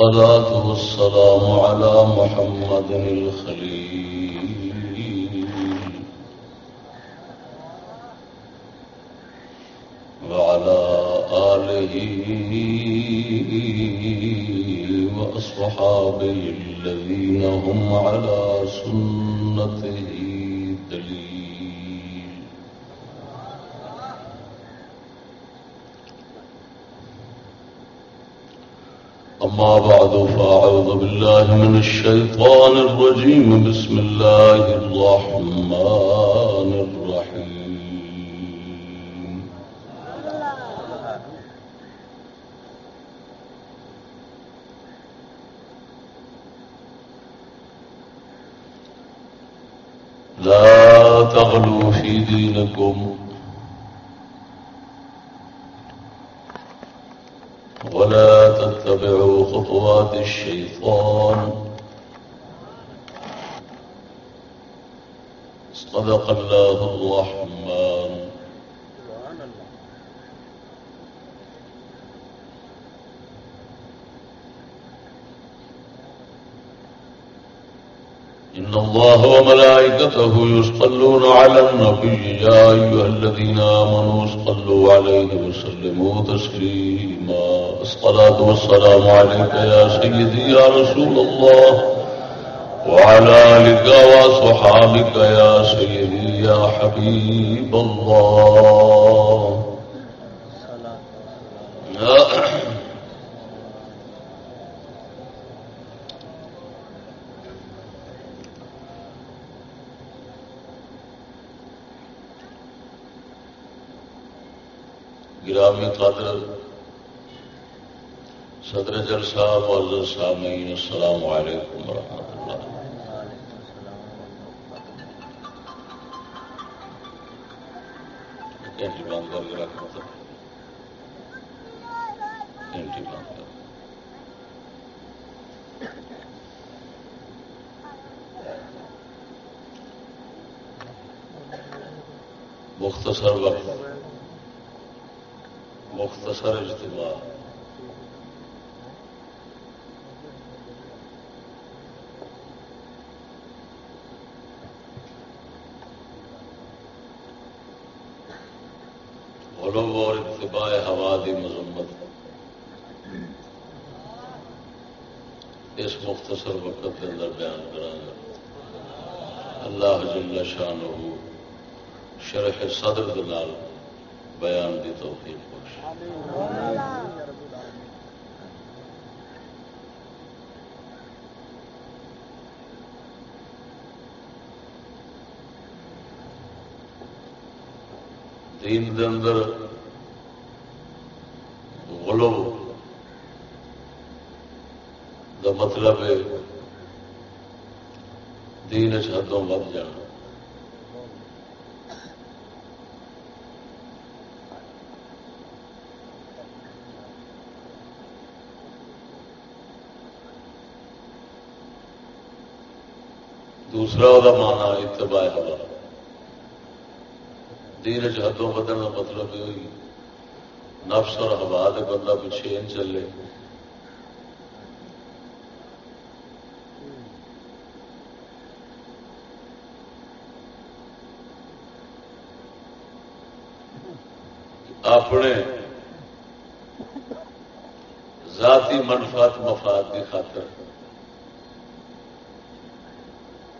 والصلاة والسلام على محمد الخليل. وعلى آله وأصحابه الذين هم على سنته دليل. أما بعد، فأعوذ بالله من الشيطان الرجيم. بسم الله الرحمن الرحيم. لا تغلوا في دينكم. ولا تتبعوا خطوات الشيطان. صدق الله الرحمن. إن الله وملائكته يصلون على النبي يا أيها الذين آمنوا صلوا عليه وسلموا تسليما. الصلاة والسلام عليك يا سيدي يا رسول الله وعلى آلك وصحابك يا سيدي يا حبيب الله. گرامی صدر جلسہ معذر سامعین، السلام علیکم ورحمۃ اللہ۔ بند کر کے رکھنا تھا بند کر۔ مختصر وقت۔ مختصر اجتماع۔ غلو اور اتباع ہوا دی مذمت۔ اس مختصر وقت کے اندر بیان کرا اللہ جل شان شرح صدر دلال۔ بیان دی توفیق بخش۔ دین دے اندر غلو دا مطلب ہے دین حدوں ود جانا۔ دوسرا وہ مانا اتباع ہوا دین حدوں بدلنے کا مطلب یہ ہوئی۔ نفس اور ہوا دے بندہ پیچھے ان چلے۔ اپنے ذاتی منفات مفاد کی خاطر۔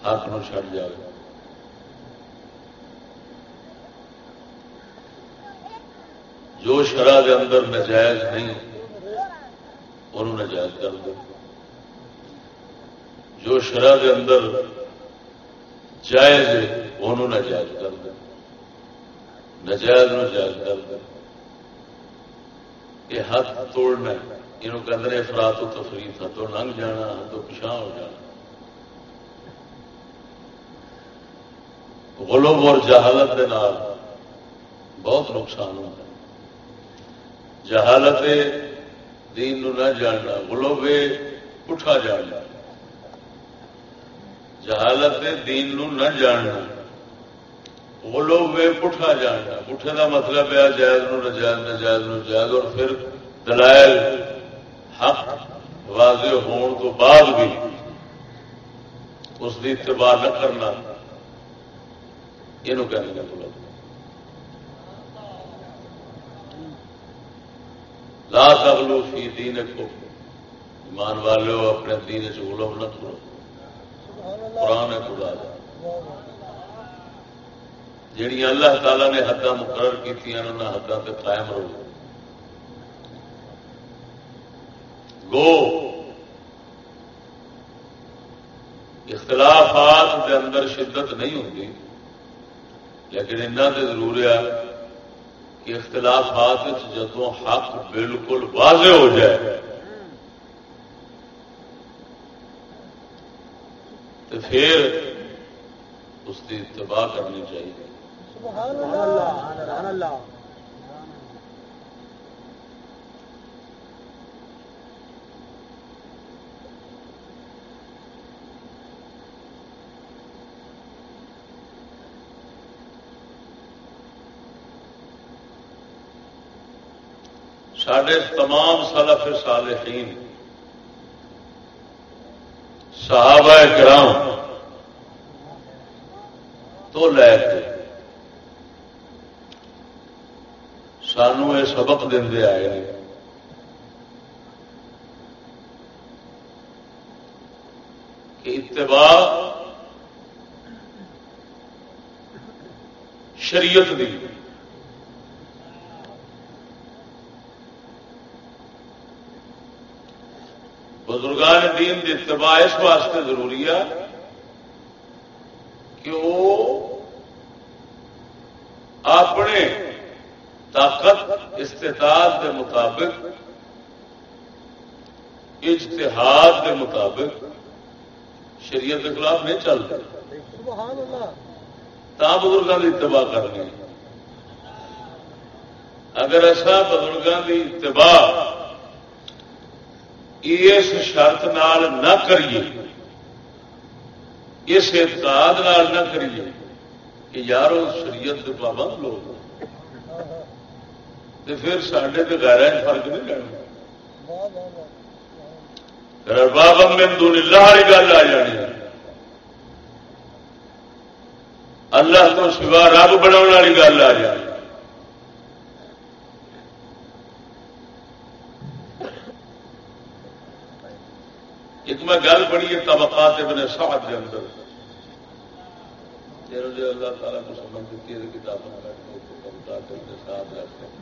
حق نو چڑ جائے۔ جو شرح کے اندر نجائز نہیں انہوں نجائز کر دے۔ جو شرح کے اندر جائز ہے انہوں نجائز کر دے۔ نجائز نو جائز کر دے۔ یہ ہاتھ توڑنا یہ کہ افراد تو تفریح تھا، تو لنگ جانا تو پچھا ہو جانا۔ غلوب اور جہالت کے نال بہت نقصان ہوتا ہے۔ جہالت دین نو نہ جاننا غلوب اٹھا جاننا۔ جہالت دین نو نہ جاننا غلوب اٹھا جاننا۔ اٹھے کا مطلب ہے جائز نو نجائز نجائز نو جائز، اور پھر دلائل حق واضح ہون تو بعد بھی اس کی اتباع نہ کرنا۔ یہ کہنے کا بولا لا تغلو فی دین کو ایمان والے ہو اپنے دین سے نہ کرو قرآن خدا جہیا اللہ تعالی نے حداں مقرر کی حداں پہ قائم رہو. گو. اختلافات کے اندر شدت نہیں ہوتی لیکن نے ضرور ہے کہ اختلافات جدو حق بالکل واضح ہو جائے۔ تو پھر اس کی اتباع کرنی چاہیے۔ سڈے تمام سلف صالحین، صحابہ کرام تو لے کے سانو یہ سبق دے آئے ہیں کہ اتباع شریعت دی۔ بزرگان دین کی اتباع اس واسطے ضروری ہے کہ وہ اپنے طاقت، استطاعت کے مطابق، اجتہاد کے مطابق شریعت کے خلاف نہیں چلتے۔ تا بزرگوں کی اتباع کرنی۔ اگر ایسا بزرگوں کی اتباع اس شرط نال نہ کریے، اس اعتقاد نہ کریے کہ یارو شریعت کے پابند لوگ تو پھر سڈے تو گہرا فرق نہیں لینا بابا میں دون اللہ والی گل آ جانی اللہ تو سوا رب بنا والی گل آ جانی ایک میں گل پڑھی ہے طبقات ابن سعد کے اندر۔ اللہ تعالیٰ کو سمجھ دیتی ہے کتابوں طبقات ابن سعد رکھتے ہیں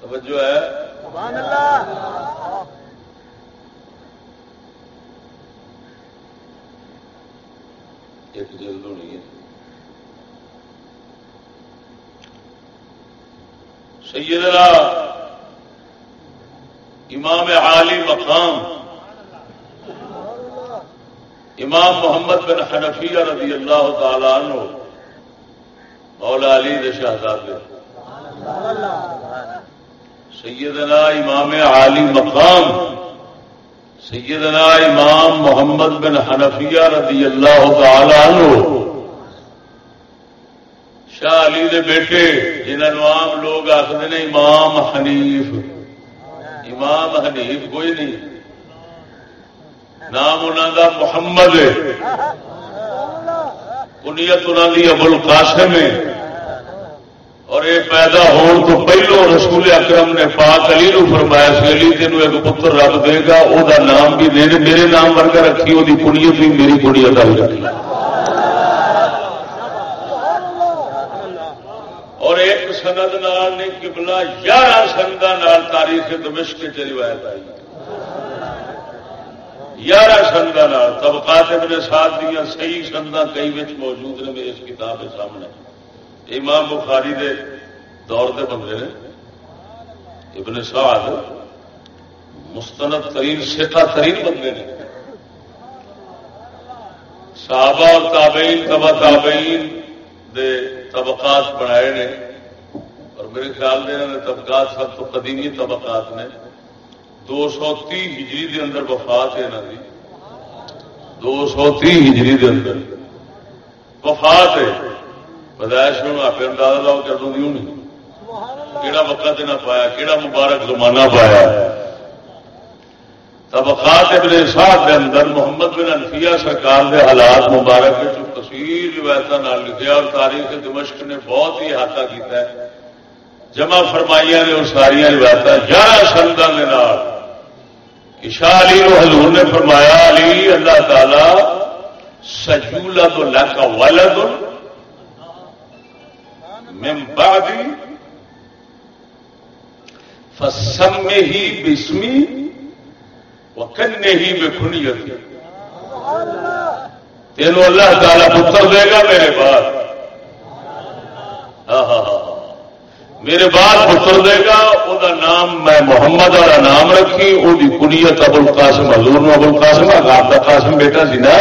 توجہ ہے جلد ہونی ہے سیدنا امام عالی مقام، امام محمد بن حنفیہ رضی اللہ تعالی عنہ، مولا علی شہزاد سیدنا امام عالی مقام، سیدنا امام محمد بن حنفیہ رضی اللہ تعالی عنہ۔ شاہ دے بیٹے جنہوں عام لوگ آخر امام حنیف۔ امام حنیف کوئی نہیں۔ نام انہوں کا محمد کنیت انہوں کی ابل قاسم ہے۔ اور یہ پیدا ہون تو پہلو رسول اکرم نے پاک علی نو فرمایا سی، علی تین ایک پتر رب دے گا وہ نام بھی دے میرے نام ورگا رکھی وہ کنیت بھی میری کنیت آ رکھی اور ایک سند نال نے کبلا یارہ سندا تاریخ دمشق چ روایت آئی۔ یارہ سنگا طبقات ابن ساتھ دیا صحیح سنگا کئی بچ موجود نے میرے اس کتاب کے سامنے۔ امام بخاری دے دور دے بندے نے۔ ابن سعد مستند ترین سکھا ترین بندے نے۔ صحابہ اور تابعین تبا تابعین دے طبقات بنائے نے۔ اور میرے خیال میں طبقات سب تو قدیمی طبقات نے دو سو تی ہجری کے اندر وفات ہے یہاں کی دو سو تی ہجری دے اندر وفات ہے۔ بدائش میں آپ اندازہ لاؤ کر دوں نہیں۔ کہڑا وقت نہ پایا کہڑا مبارک زمانہ پایا۔ طبقات ابن صاحب کے اندر محمد بن انفیہ سرکار کے حالات مبارک جو تصویر روایت لکھا اور تاریخ دمشق نے بہت ہی احاطہ کیا ہے۔ جمع فرمائیاں نے وہ ساری روایت گیارہ سندا کے شاہ علی حضور نے فرمایا، علی، اللہ تعالی سجولا تو لاکا والد من فسم میں ہی بسمی کنے ہی بے کھنی تینوں اللہ تعالی پتر دے گا میرے بعد ہاں ہاں ہاں میرے بعد پتر دے گا وہ نام میں محمد والا نام رکھی وہ کنیت ابل قاسم حضور ابل قاسم آپ کا قاسم بیٹا سی نا۔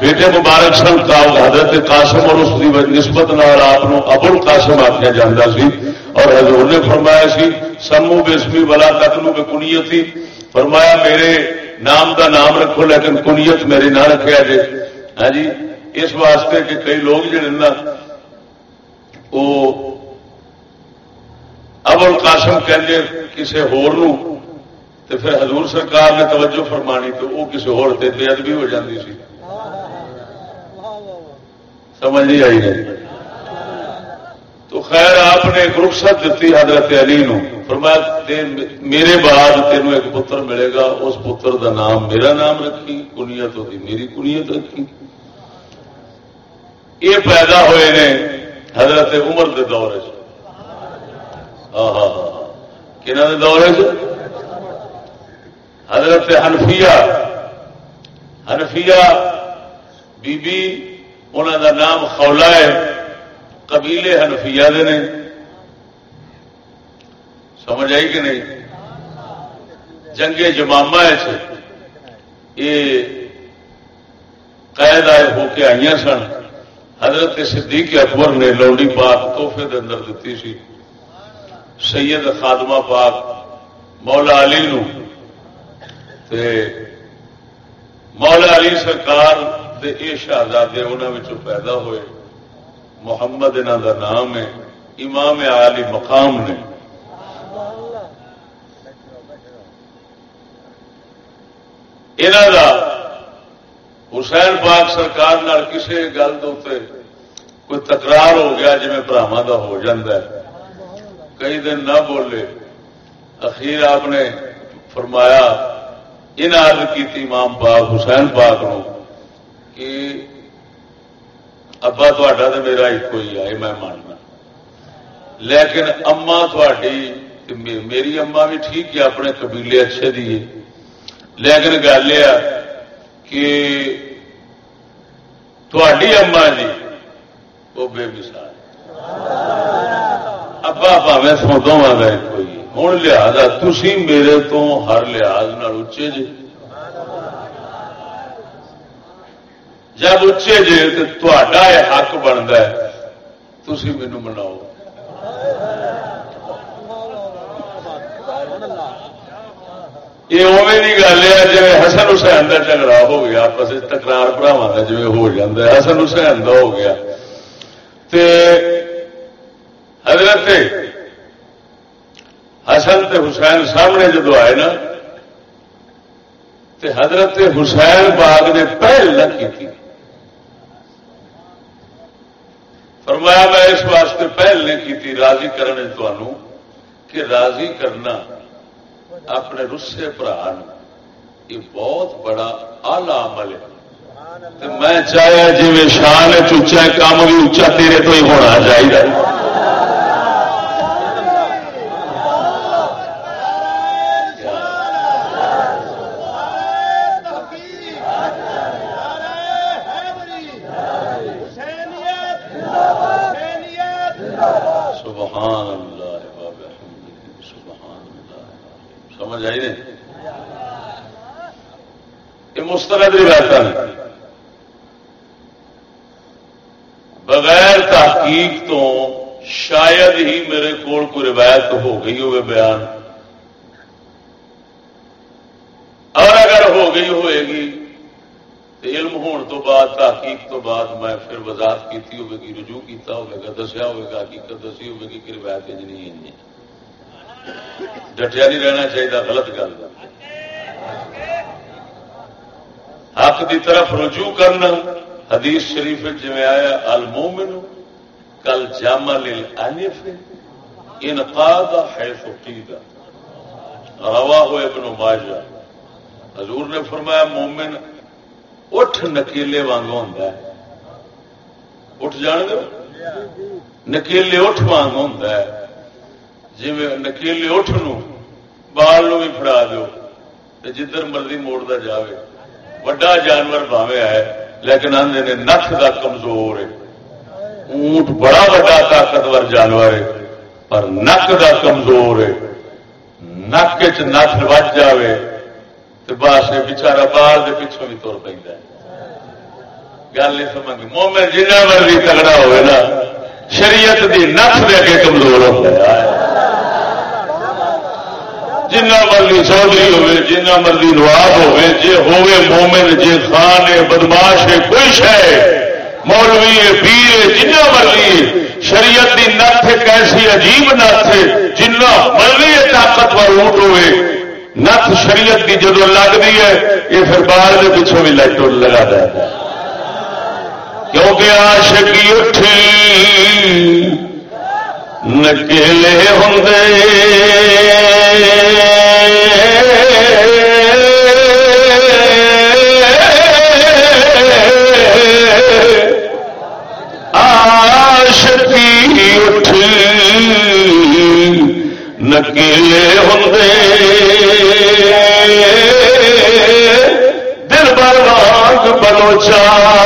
بیٹے مبارک سن کا حضرت قاسم اور اس کی نسبت آپ ابل قاسم آخیا جا سی۔ اور حضور نے فرمایا سی، سمو بسمی بلا تکلو میں کنیت تھی فرمایا، میرے نام دا نام رکھو، لیکن کنیت میری نہ رکھا جائے ہاں جی اس واسطے کہ کئی لوگ جڑے نا، وہ ابل قاسم کہ کسی ہور پھر حضور سرکار نے توجہ فرمانی تو وہ کسی ہور بے ادبی ہو جاتی سی۔ سمجھ نہیں آئی نہیں تو خیر آپ نے ایک رخصت دیتی حضرت علی نو۔ فرمایا میرے بعد تینوں ایک پتر ملے گا، اس پتر دا نام میرا نام رکھی، کنیت ہوتی میری کنیت رکھی۔ یہ پیدا ہوئے نے حضرت عمر کے دور ہاں ہاں کہ دور حضرت حنفیہ حنفیہ بی بی انہوں دا نام خولا ہے، قبیلے ہنفیا نے۔ سمجھ آئی کہ نہیں؟ جنگے جماما یہ قید آئے ہو کے آئی سن۔ حضرت صدیق اکبر نے لوڈی پاک توحفے اندر دیتی سی۔ سید خادمہ پاک مولا علی نو تے مولا علی سرکار دے اے شہزادے انہوں پیدا ہوئے۔ محمد انہوں کا نام ہے، امام علی مقام نے۔ حسین پاک سرکار کسی گل کوئی تکرار ہو گیا جی براوا کا ہو ہے۔ کئی دن نہ بولے۔ اخیر آپ نے فرمایا، ان عرض کی تھی امام پاک حسین پاک نو کہ ابا تا تو میرا ایک ہی ہے میں ماننا لیکن اما تھی میری اما بھی ٹھیک ہے، اپنے قبیلے اچھے دیے لیکن گل یہ کہ تھی اما جی وہ بے مثال۔ ابا پاوے سو دونوں کا ایک ہوئی ہوں لہذا تھی میرے تو ہر لحاظ اچے جی جب اچے جی تو یہ حق بنتا ہے تھی مینو مناؤ یہ اوے نہیں گل ہے جی حسن حسین کا جھگڑا ہو گیا آپس تکرار براوا کا جی ہو جاتا ہے حسن حسین کا ہو گیا تے حضرت حسن تے حسین سامنے جدو آئے نا، تے حضرت حسین باغ نے پہل نہ کی فرمایا، میں اس واسطے پہل نہیں کی راضی کرنے تمہوں کہ راضی کرنا اپنے رسے برا یہ بہت بڑا آلہ عمل ہے۔ میں چاہیا جی شان چوچا کام بھی اچا تیرے تو ہی ہونا چاہیے مستند روایت بغیر تحقیق تو شاید ہی میرے کو کوئی روایت ہو گئی ہوئے بیان۔ اور اگر ہو گئی ہوئے گی علم ہون تو بعد، تحقیق تو بعد میں پھر وضاحت کی ہوگی رجوع کیتا ہوگا دسیا ہوگا حقیقت دسی ہوگی کہ روایت نہیں ڈٹیا نہیں رہنا چاہیے، غلط گل۔ حق دی طرف رجوع کرنا۔ حدیث شریف جی آیا، المومن کل جامع للانف انقاد حیث قیدہ روا ابن ماجہ۔ حضور نے فرمایا، مومن اٹھ نکیلے وانگ ہوں اٹھ جان گے نکیلے اٹھ وانگ ہوں جی نکیلے اٹھ نو بال نو بھی فڑا دو جدھر مرضی موڑتا جائے وڈا جانور باوے ہے، لیکن آدھے نے نک کا کمزور ہے۔ اونٹ بڑا بڑا طاقتور جانور ہے، پر نک کا کمزور ہے۔ نک چ نک وج جائے تو بس بچارا باہر کے پچھوں بھی تر پہ گل نہیں سمجھ، مومن جنہ مرضی تگڑا ہوئے نا، شریعت دی نف دے کے کمزور ہو گیا جنہ مرضی چودھری ہوے جنہ مرضی نواب ہوے جے ہوے مومن جے خان ہے بدماش ہے کوئی شہ مولوی ہے پیر ہے جنہ مرضی شریعت کی نت ایک ایسی عجیب نت ہے جنہ مرضی طاقتور اونٹ ہوئے نت شریعت کی جدو لگتی ہے یہ پھر باہر کے پیچھوں بھی لائٹ لگا ہے کیونکہ آشکی اٹھی نکیلے ہوں آشکی اٹھ نکیلے ہوں دل بر بلوچا۔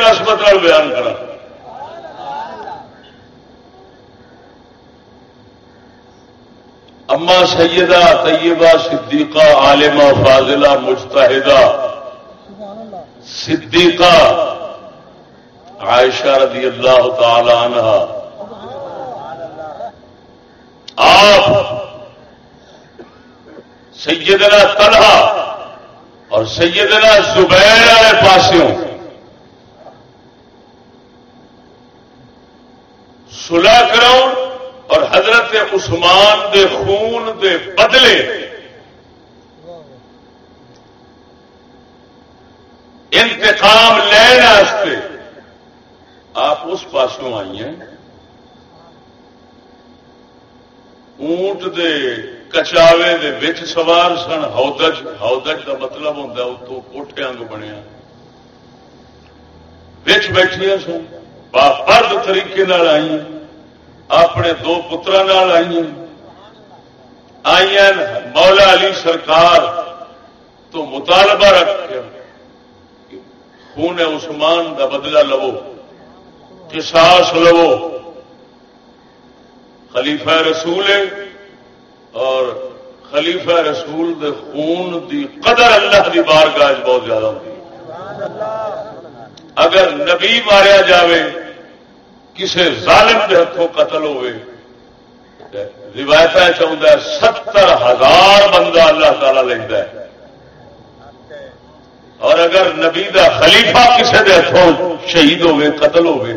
نے سوچا بیان کرا اما سیدہ، طیبہ، صدیقہ، عالمہ، فاضلہ، مجتہدہ، صدیقہ، عائشہ رضی اللہ تعالی عنہ۔ آپ سیدنا طلحہ اور سیدنا زبیر والے پاسوں سلا کراؤ حضرت عثمان دے خون دے بدلے انتقام لینے آپ اس پاسوں آئی ہیں۔ اونٹ دے کچاوے دے وچ سوار سن۔ ہودج ہودج کا مطلب ہوتا اتوں کوٹے انگ بنیا۔ بچ بیٹھیا سن۔ باپرد طریقے آئی ہیں۔ اپنے دو پتر آئی آئی مولا علی سرکار تو مطالبہ رکھ خون عثمان کا بدلہ لو کساس لو۔ خلیفہ رسول اور خلیفہ رسول دے خون دی قدر اللہ دی بار گاج بہت زیادہ ہوتی اگر نبی ماریا جاوے کسی ظالم کے ہاتھوں قتل ہوئے روایت چاہتا ہے، ستر ہزار بندہ اللہ تعالی لینا ہے۔ اور اگر نبی دا خلیفہ کسی کے ہاتھوں شہید ہوئے، قتل ہوئے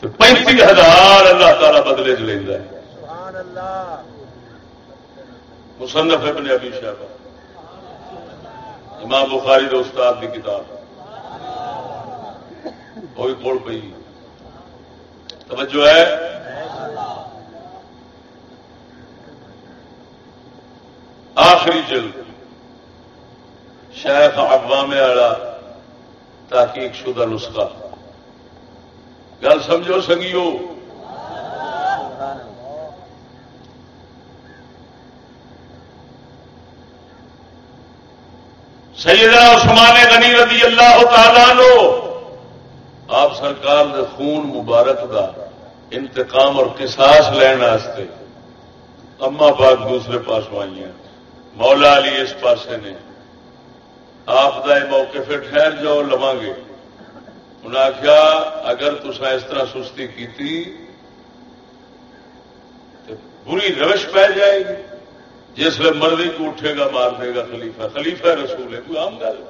تو پینتی ہزار اللہ تعالی بدلے چ لینا ہے۔ مصنف ابن ابی شاہ امام بخاری دے استاد کی کتاب وہی کول پی توجہ ہے۔ آخری جلد۔ شیخ عوام والا تحقیق شدہ نسخہ۔ گل سمجھو سنگیو۔ سیدنا عثمان غنی رضی اللہ تعالیٰ لو آپ سرکار دے خون مبارک دا انتقام اور قصاص لین واسطے اما پاک دوسرے پاس آئی ہیں مولا علی اس پاسے نے۔ آپ کا موقع پھر ٹھہر جاؤ لوا گے۔ انہیں آخیا اگر تسا اس طرح سستی کی بری روش پی جائے گی۔ جس میں مرضی کو اٹھے گا مار دے گا خلیفہ۔ خلیفہ رسول ہے کوئی عام گل۔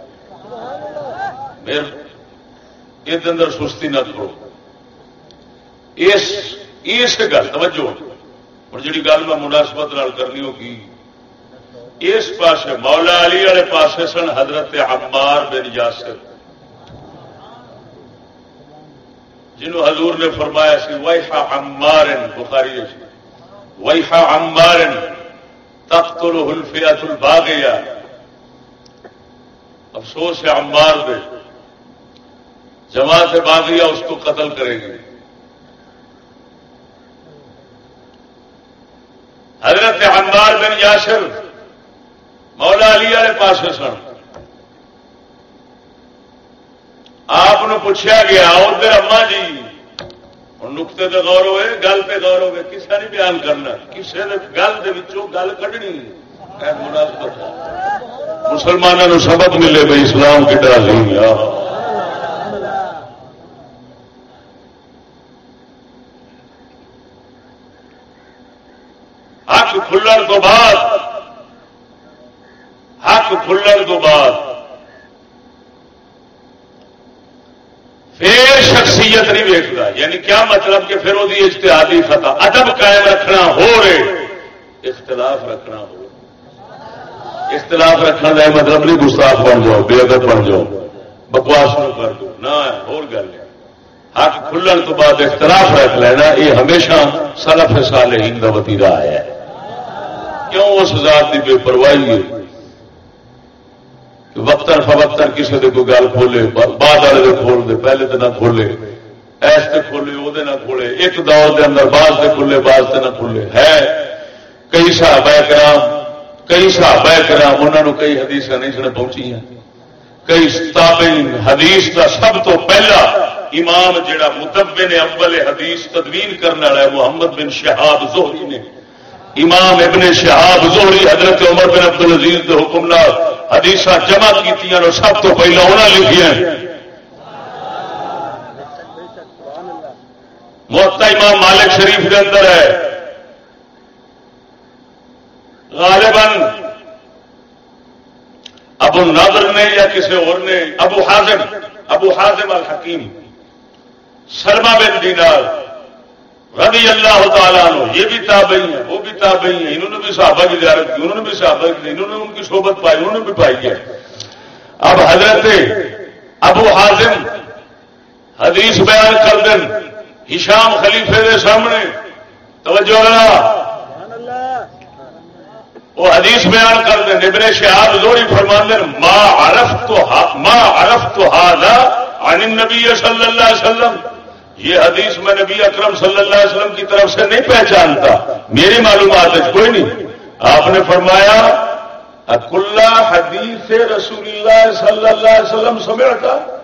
یہ اندر سستی نہ کرو اس گل، توجہ۔ ہوں جی گل میں مناسبت کرنی ہوگی اس پاس مولا علی والے پاس سن حضرت عمار بن یاسر۔ جنہوں حضور نے فرمایا سی، ویحا عمار بخاری جی۔ ویحا عمار تخت الحلفیات الباغیا افسوس ہے عمار دے۔ جماعت باغیا اس کو قتل کرے گی حضرت عمار بن یاسر مولا علی والے پاس سن۔ آپ پوچھا گیا، ادھر اما جی ہوں نقطے تو غور ہوئے، گل پہ غور ہوئے کسی نہیں بیان کرنا؟ کسی نے گل کے گل کھنی مسلمانوں سبق ملے بھائی اسلام کی ڈال حق کھلن تو بعد، حق کھلن تو بعد۔ پھر شخصیت نہیں ویکتا یعنی کیا مطلب کہ پھر وہ اشتہادی فتح؟ ادب قائم رکھنا ہو رہے، اختلاف رکھنا ہو اختلاف رکھنا کا مطلب نہیں گستاخ بن جاؤ، بے ادب بن جاؤ، بکواس نہ کر دو۔ نہ اور گل ہے حق کھلن تو بعد اختلاف رکھ لینا، یہ ہمیشہ سلف سال ہند وتیرا ہے۔ کیوں اس ذات کی بے پرواہی ہے وقتاً فوقتاً کسی نے کوئی گل کھولے بعد والے کھول دے، پہلے تو نہ کھولے، ایس سے کھولے وہ نہ کھولے، ایک دور دے اندر بعض سے کھلے بعض سے نہ کھولے۔ ہے، کئی صحابہ کرام، کئی صحابہ کرام انہوں نے کئی حدیث نہیں سنے پہنچی ہیں کئی تابعین، حدیث کا سب تو پہلا امام جڑا متبن اول حدیث تدوین کرنے والا ہے، محمد بن شہاب زہری نے۔ امام ابن شہاب زہری، حضرت عمر بن عبد العزیز کے حکم نال حدیث جمع کی سب تو پہلے انہیں لکھیا محتا امام مالک شریف کے اندر ہے۔ غالباً ابو نادر نے یا کسی اور نے، ابو حازم ابو حازم الحکیم سلما بن دینار۔ رضی اللہ تعالیٰ عنہ، یہ بھی تابعی ہیں، وہ بھی تابعی ہیں۔ انہوں نے بھی صحابہ کی زیارت کی، انہوں نے بھی صحابہ کی، انہوں نے ان کی صحبت پائی، انہوں نے بھی پائی ہے۔ اب حضرت ابو حازم حدیث بیان کر دیں۔ ہشام خلیفے دے سامنے۔ توجہ وہ حدیث بیان کر دیں۔ ابن شہاب زوری فرمان دیں۔ ما عرف تو ما عرف تو ہاضا عن النبی صلی اللہ علیہ وسلم۔ یہ حدیث میں نبی اکرم صلی اللہ علیہ وسلم کی طرف سے نہیں پہچانتا۔ میری معلومات ہے، کوئی نہیں۔ آپ نے فرمایا، اکلا حدیث رسول اللہ صلی اللہ علیہ وسلم سمجھتا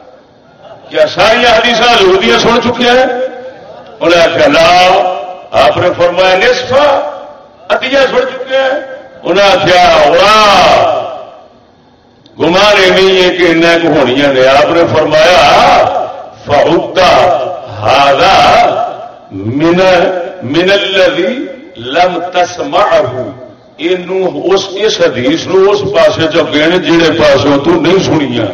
کیا ساری حدیث یہودیاں سن چکی ہیں؟ انہیں آخیا لا۔ آپ نے فرمایا نصفا ادیاں سن چکے ہیں۔ انہیں آخیا گمان یہ نہیں ہے کہ ان کو ہونی نے آپ نے فرمایا فہتا من من الذي لم تسمعه. اس اس حدیث نو اس پاسے چ گن جہے پاسوں تو نہیں سنیا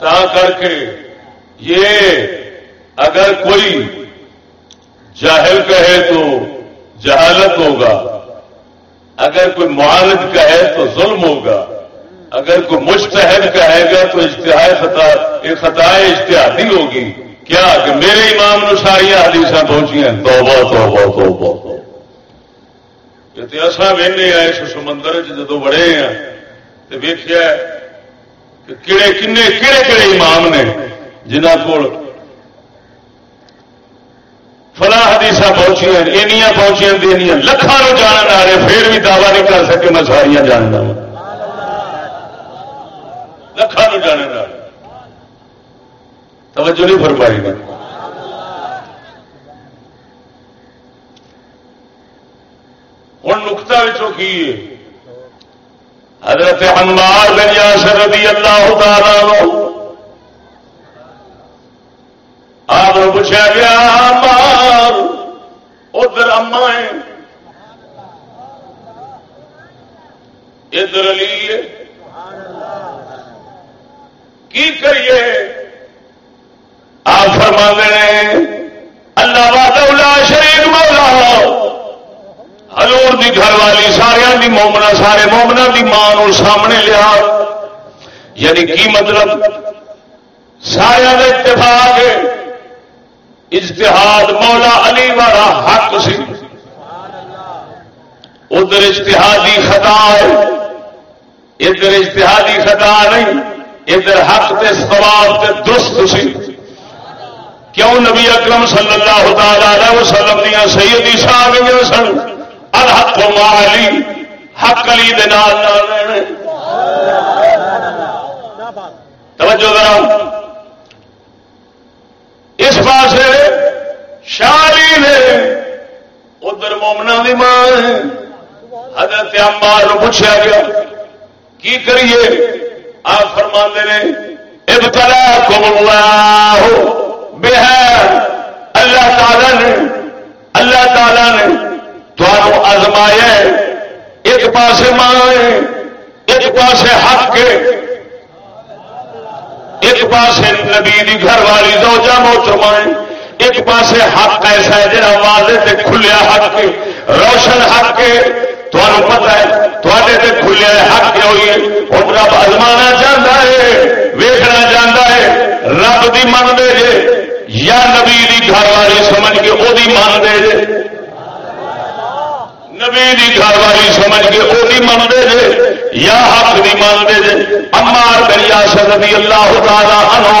تا کر کے یہ اگر کوئی جاہل کہے تو جہالت ہوگا۔ اگر کوئی معالد کہے تو ظلم ہوگا۔ اگر کوئی مشتحد کہے گا تو اشتہار خطا یہ خطا اشتہادی ہوگی۔ کیا کہ میرے امام نو ساری حدیث پہنچی ہیں؟ توبہ توبہ توبہ۔ اتہاسا وہنے آئے اس سمندر جدو بڑے ہیں تو ویخیا کہ کہڑے کنے کہڑے کہڑے امام نے جنہ کو فلاں حدیث پہنچی اینیا پہنچیاں دینیا لکھان جاننے آ رہے پھر بھی دعوی نہیں کر سکے، میں ساریا جاننا لکھان جانے آ توجہ نہیں فرمائی۔ گا ہوں نکتا کی حضرت عمار بن یاسر رضی اللہ تعالی آپ کو پوچھا گیا مار ادھر اما ہے ادھر علی کی کریے؟ آپ فرما نے اللہ شریف مولا ہلور دی گھر والی سارا دی مومنا سارے مومنا دی ماں سامنے لیا۔ یعنی کی مطلب؟ سارا اتفاق اجتہاد مولا علی والا حق سی۔ ادھر اجتہادی خطا ادھر اجتہادی خطا نہیں۔ ادھر حق تے سواب تے درست سی۔ کیوں نبی اکرم صلی اللہ تعالی وسلم دیا سیدی صاحب سن؟ الحق و علی، حق علی دے نال نال توجہ ذرا۔ اس پاس شالی نے ادھر مومنا دی ماں حضرت امبار پوچھا گیا، کی کریے؟ آپ فرما نے ابتلا کم اللہ بے اللہ تعالی نے، اللہ تعالی نے تمہوں آزمایا ایک پاسے ماں ایک پاسے حق کے، ایک پاس نبی دی گھر والی دو زوجہ موچمائیں ایک پاس حق ایسا ہے جہاں واضح تے کھلیا حق روشن حق تمہیں پتا ہے تے کھلیا حق ہوئی؟ ہوں رب ازمانا چاہتا ہے ویخنا چاہتا ہے، رب دی من دے جے، یا نبی دی گھر والی سمجھ کے وہ من دے جے؟ نبی دی گھر والی سمجھ کے وہ من دے جے، یا حق نہیں مانتے جی امار بن یاسر رضی اللہ تعالی عنہ،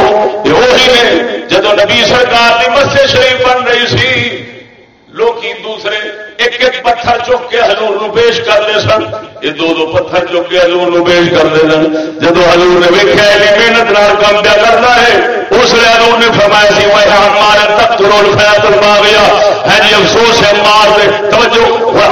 یہ وہی نے جدو نبی سرکار کی مسجد شریف بن رہی سی، لوکی دوسرے ایک ایک پتھر چک کے ہزور نو پیش کرتے سن۔ یہ دو دو پتھر چک کے ہزور نو پیش کرتے سن۔ جب ہزور نے ویکیا محنت نال کام پیا کرنا ہے، اس لیے ہزور نے فرمایا سی میں ہمارا تک روڈ فیات پا گیا۔ ہے جی افسوس ہے امار دے، توجہ۔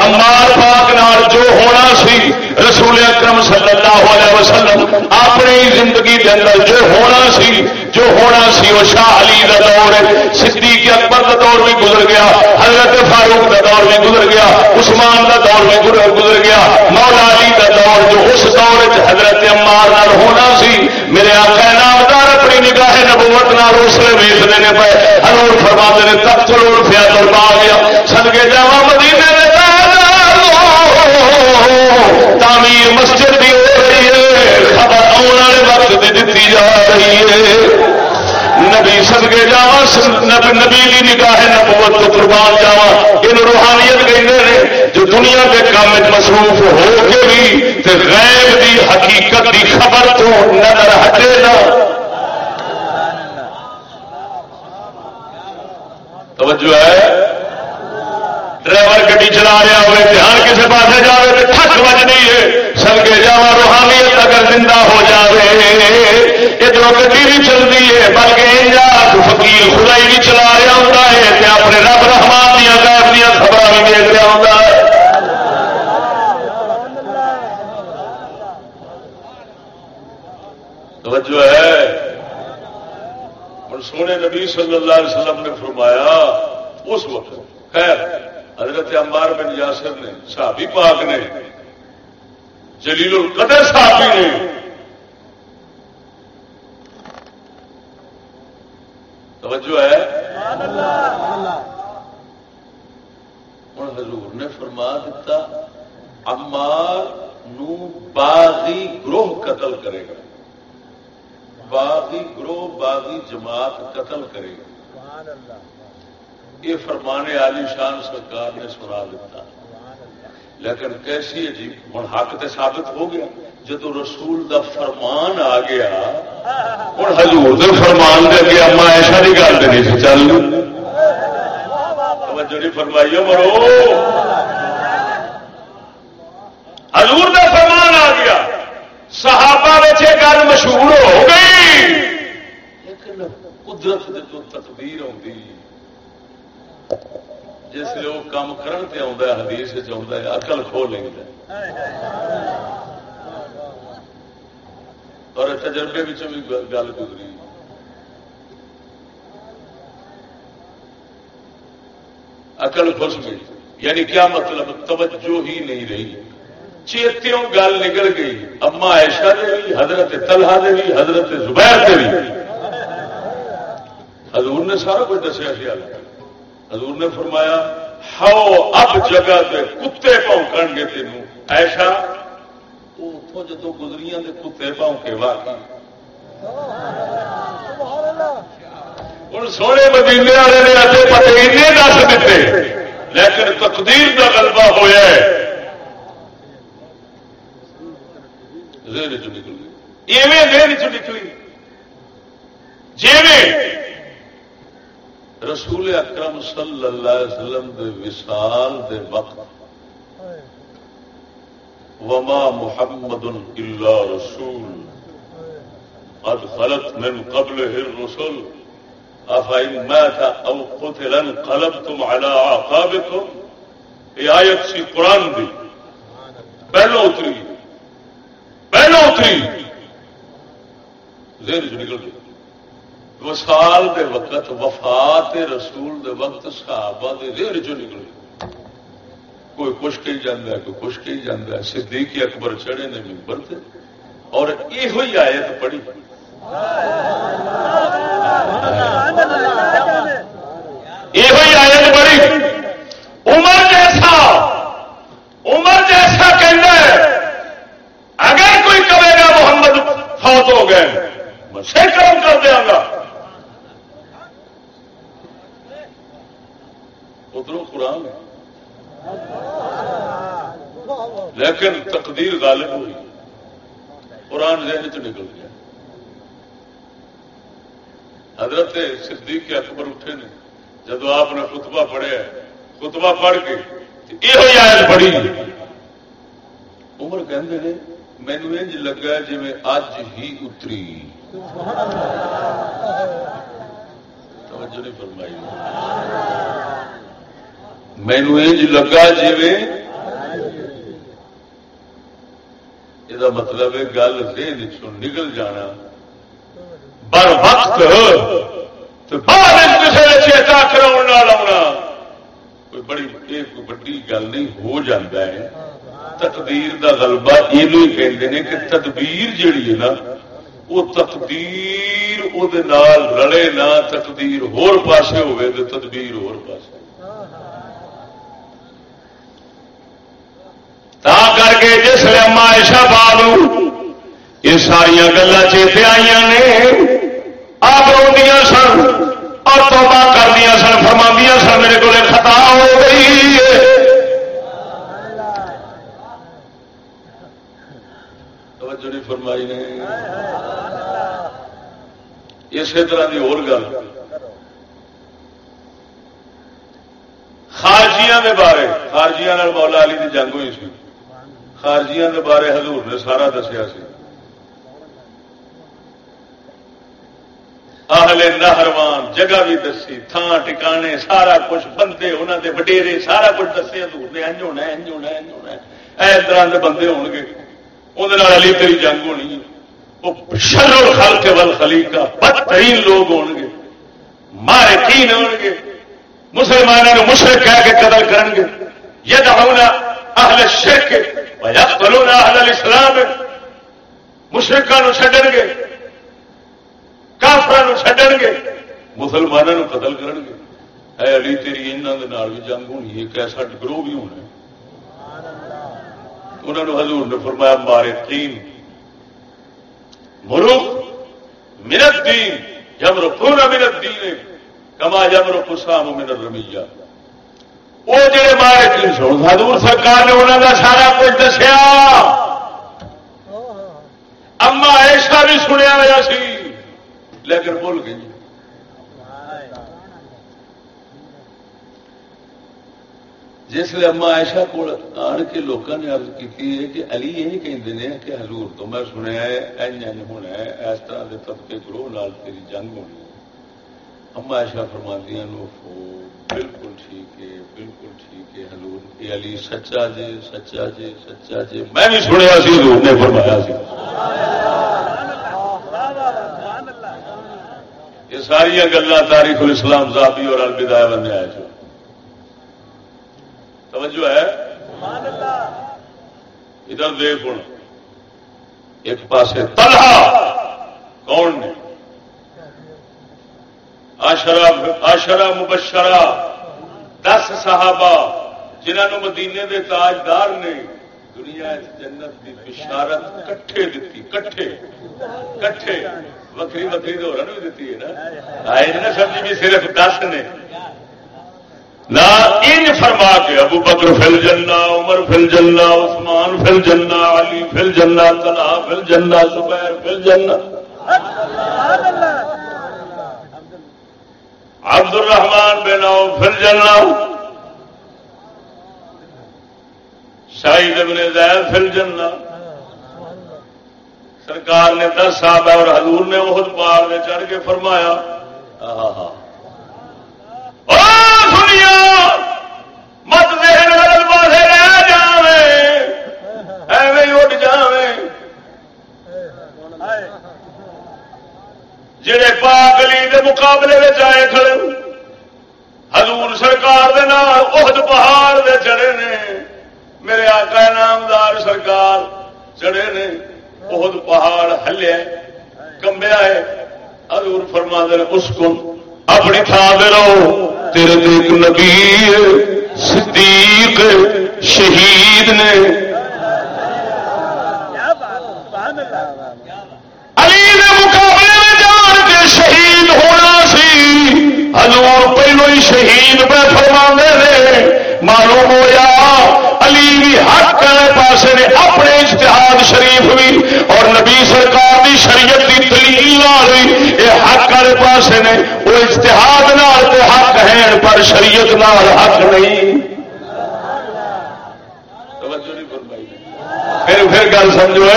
امار پاک نال جو ہونا سی، رسول اکرم صلی اللہ علیہ وسلم اپنی زندگی کے اندر جو ہونا سی، جو ہونا سی، وہ شاہ علی کا دور ہے۔ صدیق اکبر کا دور بھی گزر گیا، حضرت فاروق کا دور بھی گزر گیا، عثمان کا دور بھی گزر گیا، مولا علی کا دور جو اس دور چ حضرت امار نال ہونا سی، میرے آقا نامدار اپنی نگاہ نبوت نال اسلے ویس دینے پہ ہرور فرما نے تک کروڑ پیا کر پا گیا۔ سد کے جا مدینے تعمیر مسجد بھی ہو رہی ہے، خبر آنے والے وقت بھی دیتی جا رہی ہے۔ نبی سدگے جا نبی کی نگاہ نبوت کو قربان جاوا یہ روحانیت کہتے جو دنیا کے کام مصروف ہو کے بھی غیب دی حقیقت کی خبر تو نظر ہٹے نہ۔ توجہ ہے؟ ڈرائیور گڈی چلا رہا ہوئے دھیان کسی پاس جائے تو تھک بجنی ہے۔ سدگے جا روحانیت اگر زندہ ہو جائے ادھر گی بھی چلتی ہے، بلکہ فکیل خدائی بھی چلا رہا ہوتا ہے اپنے رب رحمان دیا غیر دیا خبر بھی دیکھ رہا ہوتا ہے۔ توجہ ہے۔ اور سونے نبی صلی اللہ علیہ وسلم نے فرمایا، اس وقت، خیر، حضرت عمار بن یاسر نے، صحابی پاک نے جلیل القدر صحابی نے۔ توجہ ہے؟ ہوں، حضور نے فرما دیتا امار باغی گروہ قتل کرے گا۔ باغی گروہ، باغی جماعت قتل کرے گا۔ یہ فرمانے علی شان سرکار نے سنا دیتا لیکن کیسی عجیب، ہوں حق تے ثابت ہو گیا۔ جدو رسول دا فرمان آ گیا، ہوں ہزور دے فرمان دے گیا اما ایسا نہیں گل نہیں چل۔ جڑی فرمائی مرو ہزور دا فرمان آ گیا صحابہ یہ گل مشہور ہو گئی لیکن قدرت جو تقدیر آتی جس لیے وہ کام کرن تے آتا ہے، حدیث چاہتا ہے اقل کھو لیں اور تجربے بھی گل گزری۔ اقل خوش گئی یعنی کیا مطلب؟ توجہ ہی نہیں رہی۔ چیتوں گل نکل گئی۔ اما ایشا دے بھی حضرت تلہا دے بھی حضرت زبیر دے بھی حضور نے سارا کچھ دسیا سی حضور نے فرمایا ہاؤ اب جگہ پہ کتے پونکن گے تینوں ایشا اتوں جدو گزری کتے پونکے واقعی ہوں سونے مدینے والے نے اچھے پتے دس دیتے، لیکن تقدیر کا غلبہ ہوا چ نکلی ایویں چ نکلی۔ جی رسول اکرم صلی اللہ علیہ وسلم دے وصال دے وقت وما محمد الا رسول. قد خلت من قبل الرسل. افائن مات او قتل انقلبتم على اعقابكم. یہ آیت سی قرآن دی. پہلو اتری. پہلو اتری. زیر جو نکل گئی. وسال دے وقت، وفات رسول دے وقت صحابہ دے دیر جو نکلے۔ کوئی کچھ کہی جانا ہے، کوئی کچھ کہی جانا ہے۔ صدیق اکبر چڑھے نے ممبر تھے اور یہ آیت پڑھی۔ یہ آیت پڑھی۔ عمر جیسا عمر جیسا کہنا ہے، اگر کوئی کہے گا، محمد فوت ہو گئے، میں سے کر دیا گا۔ ادھر قرآن لیکن تقدیر غالب ہوئی۔ قرآن ذہن چ نکل گیا۔ حضرت صدیق کے اکبر اٹھے نے۔ جب آپ نے خطبہ پڑھیا خطبہ پڑھ کے یہ جی آیت پڑھی۔ عمر کہ مینو انج لگا جی میں اج ہی اتری۔ توجہ نہیں فرمائی۔ مینو یہ لگا جی یہ مطلب ہے گل دین نکل جانا۔ بر وقت چیتا کرا کوئی بڑی کوئی بڑی گل نہیں، ہو جاتا ہے۔ تقدیر دا غلبہ یہ کہتے ہیں کہ تدبیر جیڑی ہے نا وہ تقدیر وہ رلے نہ تقدیر ہور پاسے ہوئے تو تدبیر ہور پاسے۔ تا کر کے جس اما ایشا بابو یہ ساریا گلا چیتے آئی نے۔ آپ رو سن، اور توبہ کر دیا سن فرما سن، میرے کو خطا ہو گئی۔ فرمائی نے۔ اسی طرح کی اور گل۔ خارجیاں دے بارے، خارجیاں مولا علی کی جنگ ہوئی سی۔ خارجیاں دے بارے حضور نے سارا دسیا سی۔ اہل نہروان جگہ بھی دسی تھان ٹکانے سارا کچھ بندے انہوں دے وڈیرے، سارا کچھ دسے۔ حضور نے انج ہونا انج ہونا انج ہونا۔ اس طرح کے بندے ہو گے۔ اندر علی تیری جنگ ہونی وہ شر الخلق والخلیقہ بدترین لوگ ہو گے۔ مارے تین ہو گے مسلمانوں مشرق کہہ کے قدر کریں گے۔ یہ ہونا اہل شرک اہل اسلام مشرقوں چڈن گے کافر چڈن گے مسلمانوں قتل کرن گے اے علی، تیری انہوں بھی جنگ ہونی ایک ایسا گروہ بھی ہونا انہوں نے حضور نے فرمایا، مارے تین. مروخ منت دین جمر پورا منت دین کما جمر پسام منت رمیجا وہ جڑے مارے تین سو حضور سرکار نے انہوں کا سارا کچھ دسیا اما ایسا بھی سنیا ہوا سی لیکن بھول گئی جسے اما ایشا کو آن کے لوگوں نے ارد کی ہے کہ علی یہی کہتے ہیں کہ حضور تو میں سنیا ہے این ہونا ہے اس طرح کے طبقے گروہ نال تیری جنگ ہونی اما ایشا فرماندیا بالکل ٹھیک ہے، بالکل ٹھیک ہے حضور یہ علی، سچا جی سچا جی سچا جی میں بھی سنیا سی حضور نے فرمایا سی۔ یہ ساری گلیں تاریخ الاسلام ذاتی اور الوداع بننے آئے تھے توجہ ہے؟ ادھر دیکھ ہوں ایک پاس تلہا کون نے؟ آشرا آشرا مبشرا دس صحابہ جنہوں مدینے دے تاجدار نے دنیا جنت کی بشارت کٹھے دیتی کٹھے کٹھے۔ وکری وکری تو ہو بھی دیتی ہے نا۔ آئے نا سمجھ بھی صرف دس نے۔ نہ ان فرما کے ابو بکر فل جنا عمر فل جنا عثمان فل جنا علی فل جنا تلا فل جنا زبیر فل جنا عبد الرحمان بن فل جنا شاہد ابن زید فل جنا سرکار نے دس صاحب اور حضور نے بہت پار میں چڑھ کے فرمایا ہاں ہاں مت ذہن غلط پاسے رہ جاوے، ایویں اٹھ جاوے۔ جڑے پاک علی دے مقابلے میں آئے کھڑے حضور سرکار دے نام اہد پہاڑ دے چڑھے نے میرے آقا نامدار سرکار چڑھے نے اہد پہاڑ ہلیا کمبیا ہے حضور فرما دے اس کو اپنی تھان دے رہو تیرے ایک نبی صدیق شہید نے علی نے مقابلے میں جان کے شہید ہونا سی ہزور پہلو ہی شہید پہ فرما نے، معلوم ہوا علی بھی حق پاس نے اپنے اشتہاد شریف بھی اور نبی سرکار کی شریعت کی دلیل بھی یہ حق والے پاس نے، وہ اشتہاد نال حق ہے پر شریعت نال حق نہیں۔ پھر پھر گل سمجھو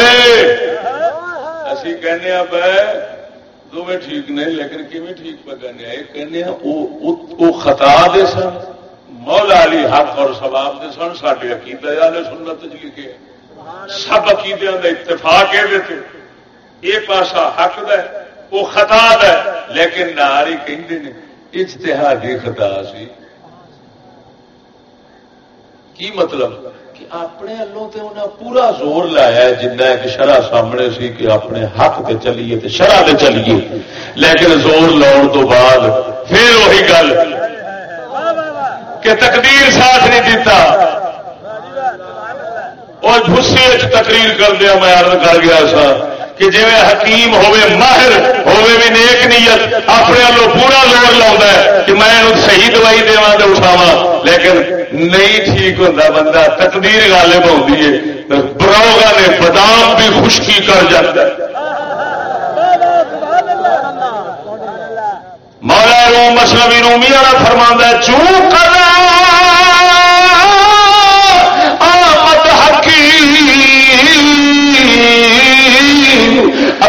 اسی کہنے پہ دونوں ٹھیک نہیں، لیکن کیون ٹھیک پہ کہنے کہنے وہ خطا دے سن، مولا علی حق اور سباب دے سن سارے عقیدے والے سنت جی لکھے سب عقیدے کا اتفاق یہ پاسا حق د وہ خطا ہے لیکن ناری کہ اجتہادی خطا سی۔ کی مطلب؟ کہ اپنے والوں تے انہیں پورا زور لایا جنہ ایک شرح سامنے سی کہ اپنے حق تے چلیے تے شرح تے چلیے۔ لیکن زور لاؤن تو بعد پھر وہی گل کہ تقدیر ساتھ نہیں دیتا۔ اور جھسی تقریر کر دیا، میں عرض کر گیا سا۔ کہ جی حکیم ہوے ماہر ہوے بھی نیک نیت، اپنے والوں پورا زور لا کہ میں صحیح دوائی دوا تو اٹھاوا لیکن نہیں ٹھیک ہوتا بندہ تقدیر غالب ہوتی ہے بروگا نے بادام بھی خشکی کر جاتا ہے۔ مولا روم مسلمی رومی والا فرما چوں کر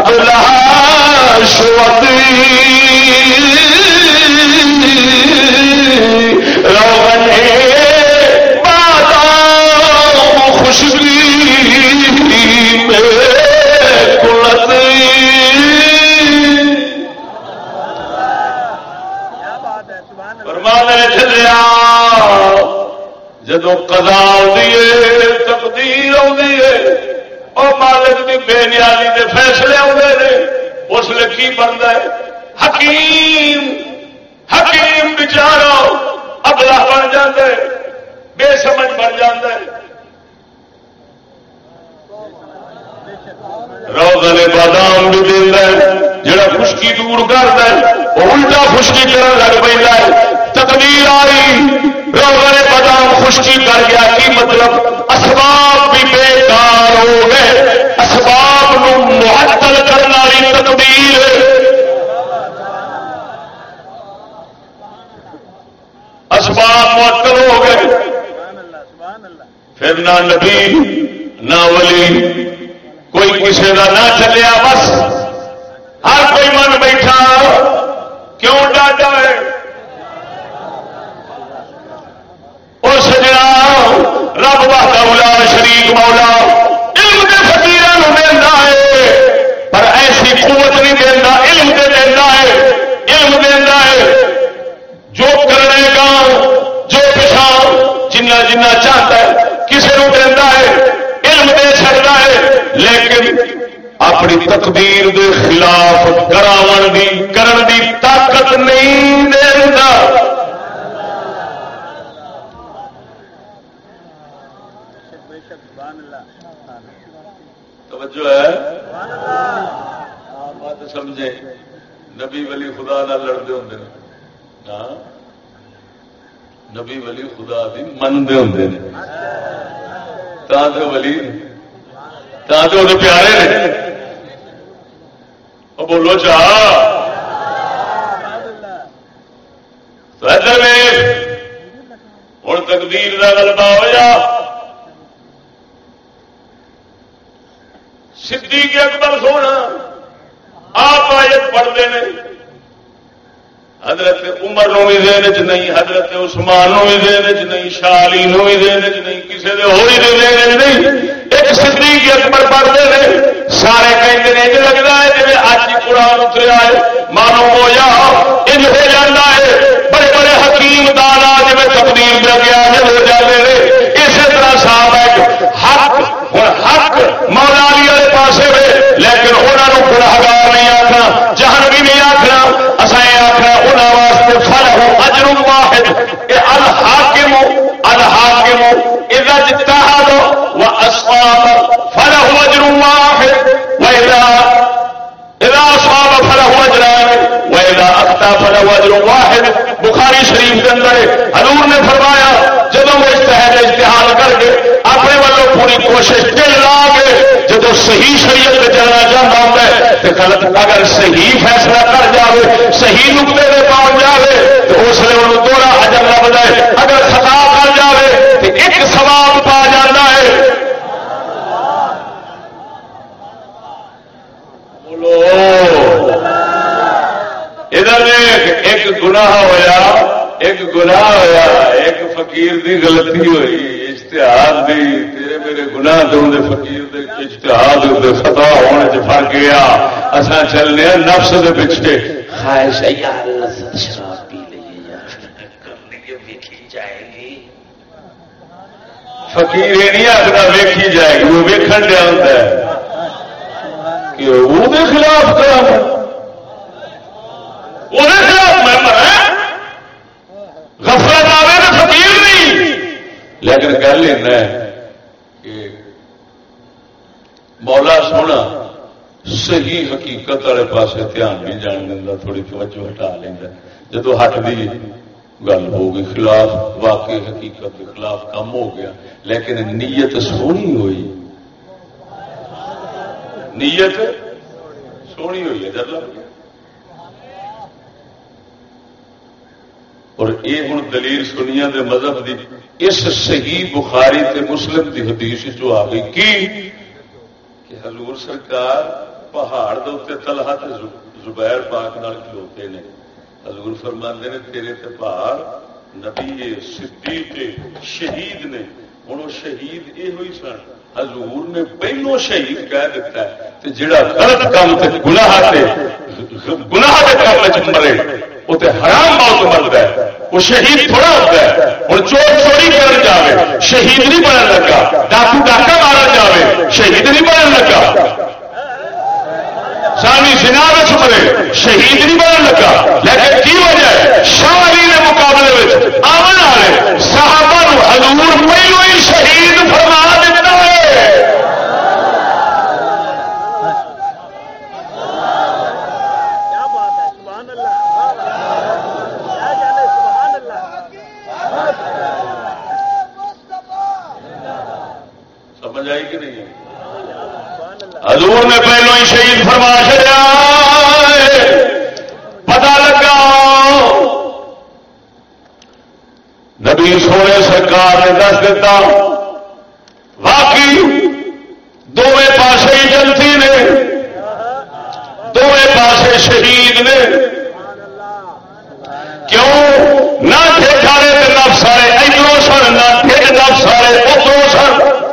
اب لہا روغن بادام خوشبی میں چلیا جدو قضا دیے تقدیر آ مالک کی بے نیازی کے فیصلے آتے ہیں اس لیے کی بنتا ہے؟ حکیم حکیم بچارا اگلا بن جائے بے سمجھ بن جائے روزن بادام بھی دینا جڑا خشکی دور کرتا ہے، وہ الٹا خشکی کرنے لگ پہ تقدیر آئی روزن بادام خشکی کر گیا۔ کی مطلب؟ اسباب بھی بےکار ہو گئے۔ اسباب معطل کرنے تقدیر اسباب معطل ہو گئے۔ پھر نہ نبی، نہ ولی، کوئی کسی کا نہ چلیا بس۔ ہر کوئی من بیٹھا، کیوں ڈاٹا ہے اور سجنا رب مولا شریف مولا علم کے فکیر دینا ہے پر ایسی قوت نہیں دینا علم دے دینا ہے علم دینا ہے جو کرنے گا جو پچھا جنہ جنہ چاہتا ہے کسی کو دینا ہے علم دے چڑتا ہے لیکن اپنی تقدیر دے خلاف کراون دی کرن دی طاقت نہیں دینا توجہ ہے بات سمجھے نبی ولی خدا نہ لڑتے ہوں ہاں؟ نبی ولی خدا دی منتے ہوں ولی تو پیارے نے۔ وہ بولو چاہ ہوں تقدیر کا غلبہ ہوا سی کے اکبر سونا آپ آیت پڑھتے ہیں۔ حضرت عمر نو بھی دین چ نہیں، حضرت عثمان نو بھی دین چ نہیں، شالی نو بھی دین چ نہیں کسی دے ہوئی دے دین چ نہیں۔ ایک صدیق اکبر پڑھتے ہیں، سارے کہیں انج لگتا ہے جی اج قرآن اتریا ہے۔ معلوم ہو جا انج ہو جاتا ہے۔ بڑے بڑے حکیم دانا جی تقدیر میں گیا ہو جاتے ہیں۔ اسی طرح صاحب ہے حق حق مولا علی والے پاس ہوئے لیکن انہوں کو گناہگار نہیں آخنا جہنمی نہیں آخنا اصا یہ آخنا انہوں واسطے فل ہو اجر واحد الحاکم الحاکم اذا اجتهد واصاب فله اجر واحد واذا اذا اصاب فله اجران واذا اخطا فله اجر واحد بخاری شریف کے اندر حضور نے فرمایا جب وہ اشتہار اشتہار کر کے اپنے والوں پوری کوشش دل لا کے جب صحیح شریعت جانا چاہتا ہوں تو غلط اگر صحیح فیصلہ کر جائے صحیح نقطے میں پہنچ جائے تو اس لیے انہوں دوڑا اجر لگ جائے اگر خطا کر جائے تو ایک سواب پا جاتا ہے۔ بولو۔ ادھر ایک گناہ ہویا، ایک گناہ ہویا، ایک فقیر دی غلطی ہوئی۔ اشتہار دی تیرے میرے گناہ دے فقیر دے اشتہار دے خطا ہونے چ فرق گیا اساں چلنے نفس دے پیچھے خواہش یار لذت شراب پی لئیے یار کر لیے ویکھی جائے گی فقیر یہ نہیں آخر ویکھی جائے گی وہ ویکھن دیا ہوتا ہے کہ وہ خلاف غفلت آئے تو فقیر نہیں لیکن گل کہ مولا سونا، صحیح حقیقت والے پاس دھیان نہیں جان دینا، تھوڑی توجہ ہٹا لینا۔ جدو ہٹ دی گل ہو گئی خلاف واقعی حقیقت کے خلاف کم ہو گیا، لیکن نیت سونی ہوئی۔ نیت سونی ہوئی ہے ڈر لگ گیا اور یہ ہوں دلیل سنیا دے مذہب دی، اس صحیح بخاری تے مسلم دی حدیث جو آ گئی کی؟ کہ حضور سرکار پہاڑ دے تلہا تے زبیر پاک نال کھلوتے نے۔ حضور فرماندے نے، تیرے تے پہاڑ نبی صدیق شہید نے۔ ہوں وہ شہید یہ ہوئی سن۔ حضور نے پہلو شہید کہہ دیتا ہے، تے جڑا غلط کام تے گناہ تے گناہ دے کام مرے۔ وہ تو حرام موت مرد ہے۔ وہ شہید تھوڑا ہوتا ہے۔ اور چور چوری کر جائے شہید نہیں بننے لگا۔ ڈاکو ڈاکا مارا جائے شہید نہیں بننے لگا۔ سانی سنا مرے۔ شہید نہیں بننے لگا۔ لیکن کی وجہ ہے؟ شاہ علی کے مقابلے آمن والے صحابہ حضور پہلو ہی شہید فرما دیتا ہے حضور نے پہلو ہی شہید فرما چڑیا پتا لگا۔ نبی سونے سرکار نے دس دیتا۔ باقی دونوں پاسے جنتی نے دونوں پاسے شہید نے کیوں نہ ٹھیکارے کے نفس والے ادھر سن نہ ٹھیک نفس والے ادھر سن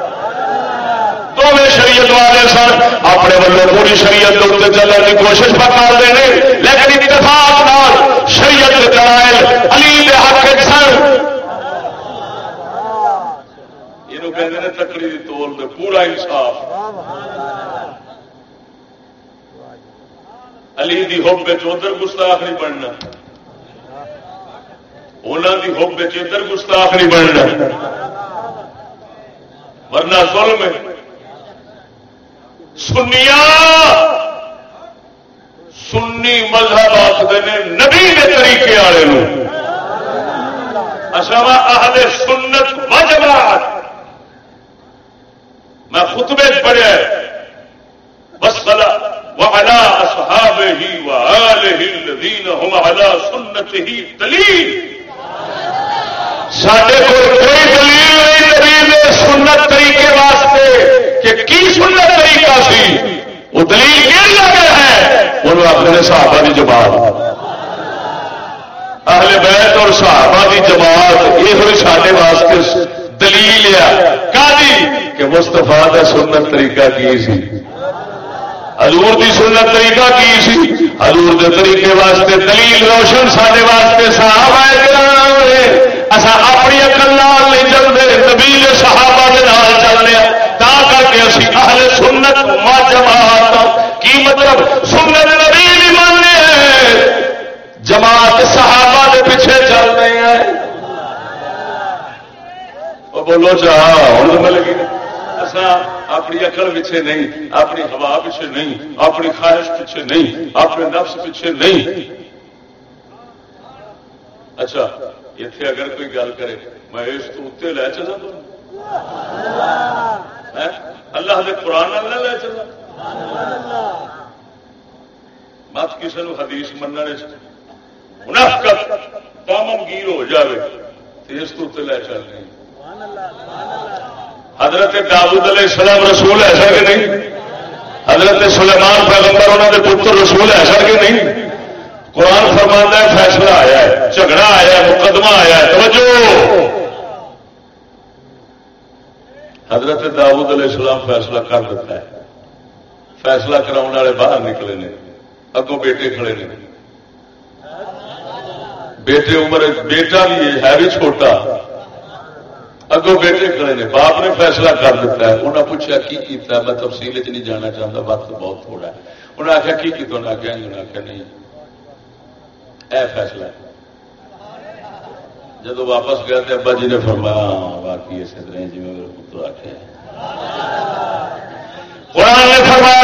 دونوں شریعت والے سن اپنے والوں پوری شریعت کے اتنے چلنے کی کوشش پر کرتے ہیں۔ لیکن اتفاق نال شریعت کے دلائل علی کے حق سن یہ کہتے ہیں تکڑی کی تول میں پورا انصاف۔ علی دی ہوب ادھر گستاخ نہیں بننا۔ انہوں کی ہوب ادھر گستاخ نہیں بننا۔ ورنہ ظلم ہے۔ سنیا! سنی مذہب آخر نے نبی کے طریقے والے اصا اہل سنت وجبات میں خطبے پڑھیا بس بلا وعلى أصحابه وآله الذين هم على سنته دليل۔ سڈے کو کوئی دلیل نہیں دلیل سنت طریقے واسطے۔ کہ کی سنت طریقہ سی وہ دلیل کیوں لگا ہے، انہوں اپنے صحابہ کی جماعت۔ اہل بیت اور صحابہ کی جماعت، یہ ہوئی سارے واسطے دلیل ہے۔ کالی کہ مستفا کا سنت طریقہ کی سی؟ حضور دی سنت طریقہ کی سی؟ حضور دے طریقے واسطے دلیل روشن سارے واسطے صاحب اصا اپنی اکل نہیں چلتے نبی اہل سنت ما جماعت، کی مطلب سنت نبی بھی ماننے جماعت صحابہ کے پیچھے چل رہے ہیں۔ بولو چاہ ہوں مل گئی۔ اپنی اکل پیچھے نہیں، اپنی ہوا پیچھے نہیں، اپنی خواہش پیچھے نہیں، اپنے نفس پیچھے نہیں۔ اچھا اتنے اگر کوئی گل کرے، میں اس تو اتنے لے چلا اللہ کے قرآن نہ لے چلا مت کسی نے حدیث منع منافقت دامن گیر ہو جائے تو اس تو لے چل رہے حضرت داؤد علیہ السلام رسول ایسا کہ نہیں؟ حضرت سلیمان پیغمبر انہوں نے پتر رسول ایسا کہ نہیں؟ قرآن فرمانا ہے، فیصلہ آیا ہے، جھگڑا آیا ہے، مقدمہ آیا ہے۔ توجہ! حضرت داؤد علیہ السلام فیصلہ کر دیتا ہے۔ فیصلہ کراؤ والے باہر نکلے نے۔ اگوں بیٹے کھڑے نے۔ بیٹے عمر بیٹا بھی ہے بھی چھوٹا۔ اگوں بیٹے کھڑے نے۔ باپ نے فیصلہ کر دیتا ہے۔ انہیں پوچھا کی کیتا ہے؟ میں تفصیل چ نہیں جانا چاہتا وقت بہت تھوڑا ہے۔ انہیں آخیا کی کیتا انہیں آخیا آخیا نہیں، اے فیصلہ جب واپس گیا تو ابا جی نے فرمایا باقی اسی طرح جی میں میرے پتر آخیا قرآن نے فرمایا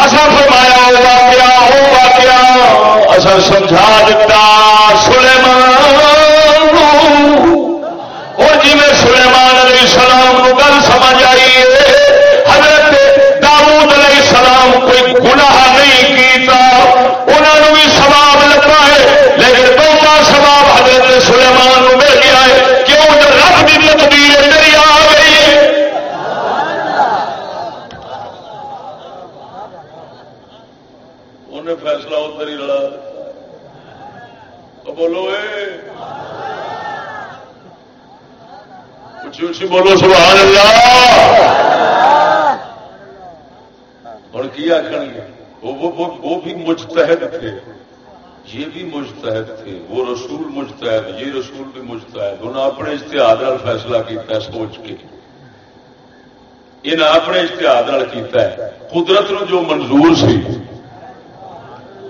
اصا فرمایا، واقعہ ہو، واقعہ اصا سمجھا دیتا سلیمان بولو سبحان اللہ۔ اور کی آخر گے وہ بھی مجتہد تھے۔ یہ بھی مجتہد تھے۔ وہ رسول مجتہد یہ رسول بھی مجتہد۔ انہوں نے اپنے اشتہار فیصلہ کیتا ہے سوچ کے۔ انہیں اپنے اشتہار کیتا ہے۔ قدرت نو جو منظور سی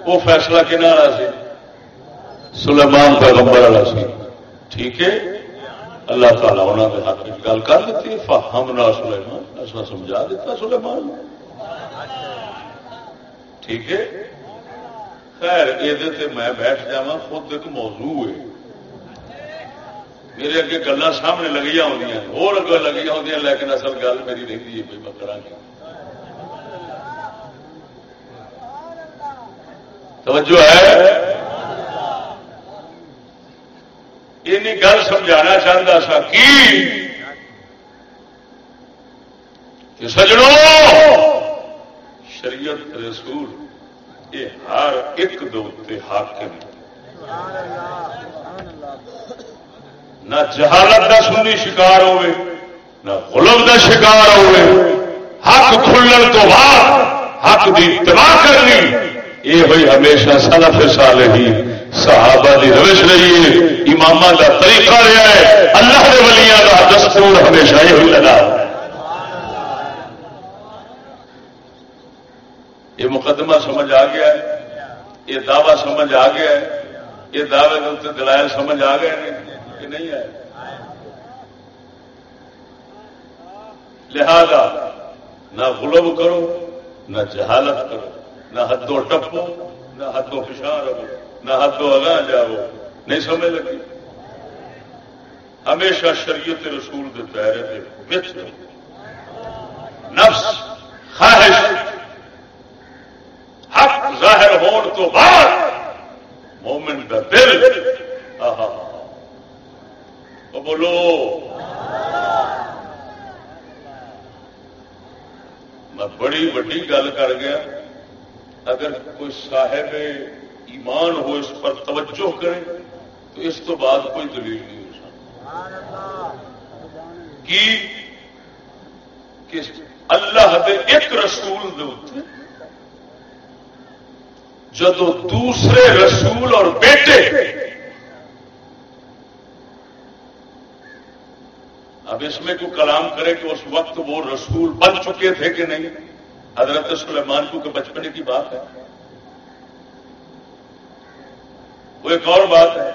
وہ فیصلہ کہنا والا سی؟ سلیمان پیغمبر والا سی۔ ٹھیک ہے؟ اللہ تعالیٰ انہوں نے حق گل کر دیتی ہم نہ سلیمان ایسا سمجھا دیتا سلیمان۔ ٹھیک ہے؟ خیر یہ میں بیٹھ جا خود ایک موضوع ہے۔ میرے اگے گلا سامنے لگی ہوں اور اگے لگی ہوں لیکن اصل گل میری رہتی ہے کوئی بکرا توجہ ہے؟ یہ گل سمجھانا چاہتا سا کہ سجڑوں شریعت رسول یہ ہر ایک دو حاکم۔ نہ جہالت کا سنی شکار ہوئے، نہ غلم کا شکار ہوئے۔ حق کھلن تو بعد حق کی اتباع کرنی۔ یہ ہوئی ہمیشہ سلف صالحی صحابہ دی روش رہی ہے امام کا طریقہ رہا ہے۔ اللہ کے ولیاں کا دستور ہمیشہ یہ ہوئی لگا یہ مقدمہ سمجھ آ گیا ہے۔ یہ دعوی سمجھ آ گیا ہے۔ یہ دعوے کے دلائل سمجھ آ گئے کہ نہیں آئے۔ لہذا، نہ غلب کرو، نہ جہالت کرو، نہ حدوں ٹپو، نہ حدوں پچھا رہو نہ حدوں اگاں جاؤ۔ نہیں سمجھ لگی؟ ہمیشہ شریعت رسول کے پیرے نفس، خواہش، حق ظاہر ہون تو بعد مومن کا دل۔ آہا۔ بولو۔ میں بڑی وڈی گل کر گیا۔ اگر کوئی صاحب ایمان ہو، اس پر توجہ کرے تو اس تو بعد کوئی دلیل نہیں ہو سکتا کہ اللہ دے ایک رسول دے جدو دوسرے رسول اور بیٹے۔ اب اس میں کوئی کلام کرے کہ اس وقت وہ رسول بن چکے تھے کہ نہیں؟ حضرت سلیمان کو کہ بچپنے کی بات ہے۔ وہ ایک اور بات ہے،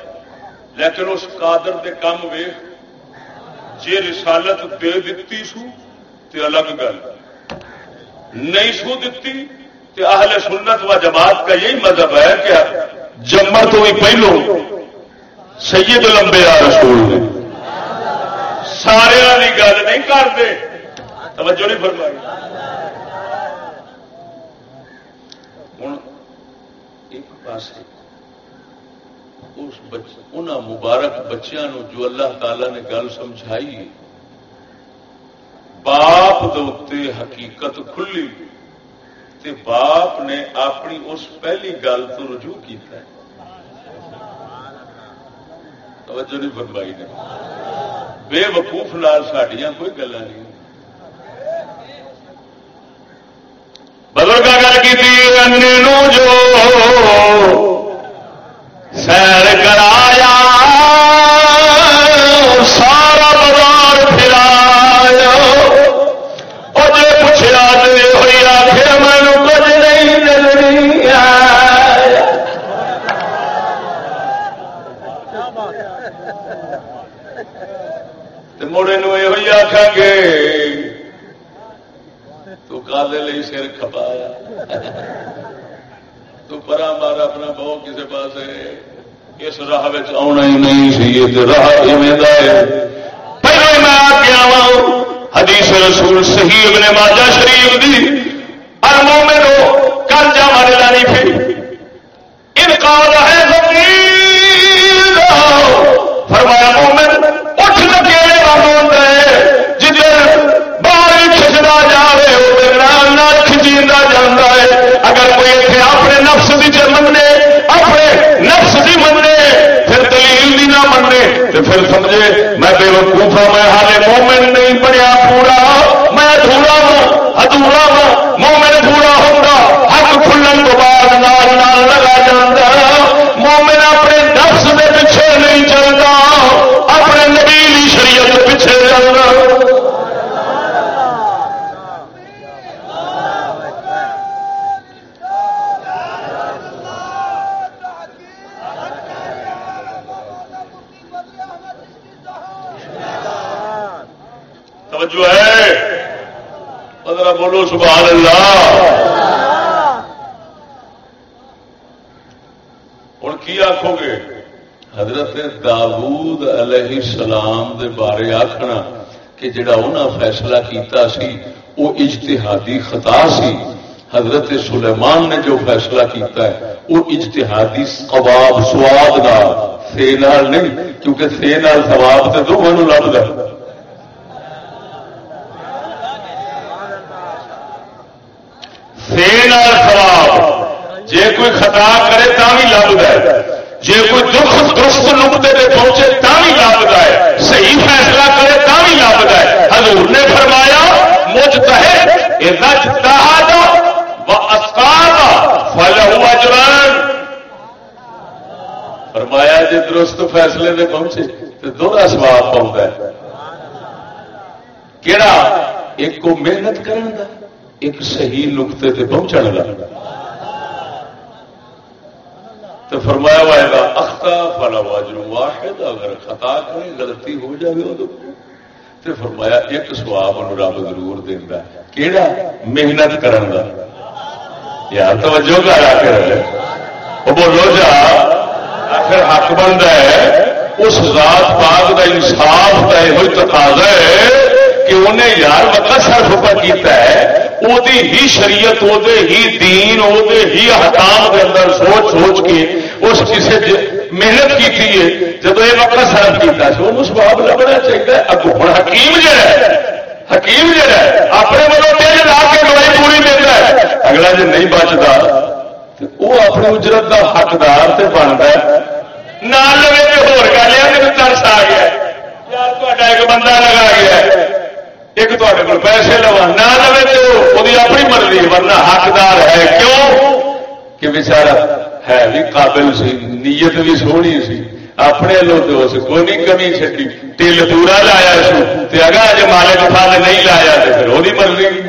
لیکن اس قادر دے کام وے جی رسالت دے دیتی سو، تے الگ گل۔ نہیں سو دیتی تے اہل سنت و جماعت کا یہی مذہب ہے کہ جمر تو بھی پہلو، سید لمبے آ رسول۔ نے سارے گل نہیں کرتے توجہ نہیں فرمائی۔ ہوں ایک پاس اس ان مبارک بچوں جو اللہ تعالی نے گل سمجھائی باپ دے حقیقت کھلی تے باپ نے اپنی اس پہلی گل تو رجوع کیتا ہے۔ توجہ نہیں فرمائی نے۔ بے وقوف لال سڈیا کوئی گلا نہیں۔ بزرگ گل کی جو سیر کرایا، سارا بازار پھرایا۔ اور جی پوچھا تو ہوئی آخر مینو کچھ نہیں نظری مڑے نو یہ آخان گے تو کالے سر کھپایا۔ تو پرا مارا اپنا بہو کسی پاس اس راہ آنا ہی نہیں سی راہ پہلے میں آ کے آوا حدیث رسول صحیح ابن ماجہ شریف دی۔ ارموں میں رو کر جا مارے لانی پھر۔ انکار ہے زمین فرمایا، مومن، اٹھ لگے جدھر باہر کھچتا کھچنا جائے وہ کھچیتا جانا ہے۔ اگر کوئی اتنے اپنے نفس کی چ منے اپنے نفس کی منے پھر دلیل بھی نہ منے تو پھر سمجھے میں بے وقوفا میں ہالے مومن نہیں بولو سبحان اللہ. ہوں کی آخو گے؟ حضرت داود علیہ السلام دے بارے آخنا کہ جڑا انہوں فیصلہ کیتا سی وہ اجتہادی خطا سی۔ حضرت سلیمان نے جو فیصلہ کیتا ہے وہ اجتہادی قباب سواد نال سی نہیں، کیونکہ سی نال سواب تو دونوں لب ہے۔ سی نال جے کوئی خطا کرے تا بھی لب ہے۔ جی کوئی دکھ درست نقطے پہ پہنچے تا بھی لابتا ہے۔ صحیح فیصلہ کرے تا بھی لابتا ہے۔ حضور نے فرمایا مجھ اجران۔ فرمایا جی درست فیصلے میں پہنچے تو دونوں سواب پہنچتا ہے۔ کہڑا ایک کو محنت کرنے کا ایک صحیح نقطے پہ پہنچنے کا تو فرمایا ہوا ہے اختا فلا واجر واحد، اگر خطا کرے غلطی ہو جائے تو فرمایا، ایک سواب ان رب ضرور دینا کہڑا محنت کرن دا۔ یار، توجہ کر آ کے وہ بولو، جا۔ آخر حق بند ہے، اس ذات پاک دا انصاف کا یہ تقاضا ہے۔ کہ انہیں یار وقت صرف پر کیتا ہے وہ ہی شریعت وہ ہی دین وہ ہی حکام کے اندر سوچ سوچ کے اس کسی محنت کی تھی جب یہ وقت سرف کیا وہ سواب لبنا چاہیے۔ اگو ہوں حکیم جہا ہے، حکیم جہا ہے، اپنے مطلب تیل لا کے دوائی پوری دیتا ہے۔ اگلا جی نہیں بچتا وہ اپنی اجرت کا حقدار سے بنتا ہے۔ نہ لگے تو ہو گیا ترس آ گیا یار ایک بندہ لگا گیا ایک تے کو پیسے لوا نہ لے تو وہ اپنی مرضی، ورنہ حقدار ہے۔ کیوں؟ کہ بچارا ہے بھی قابل سی، نیت بھی سونی سی۔ اپنے لو تو اس کو نہیں کمی چی تل پورا لایا سو اگر اج مالک پھل نہیں لایا تو پھر وہی مرضی۔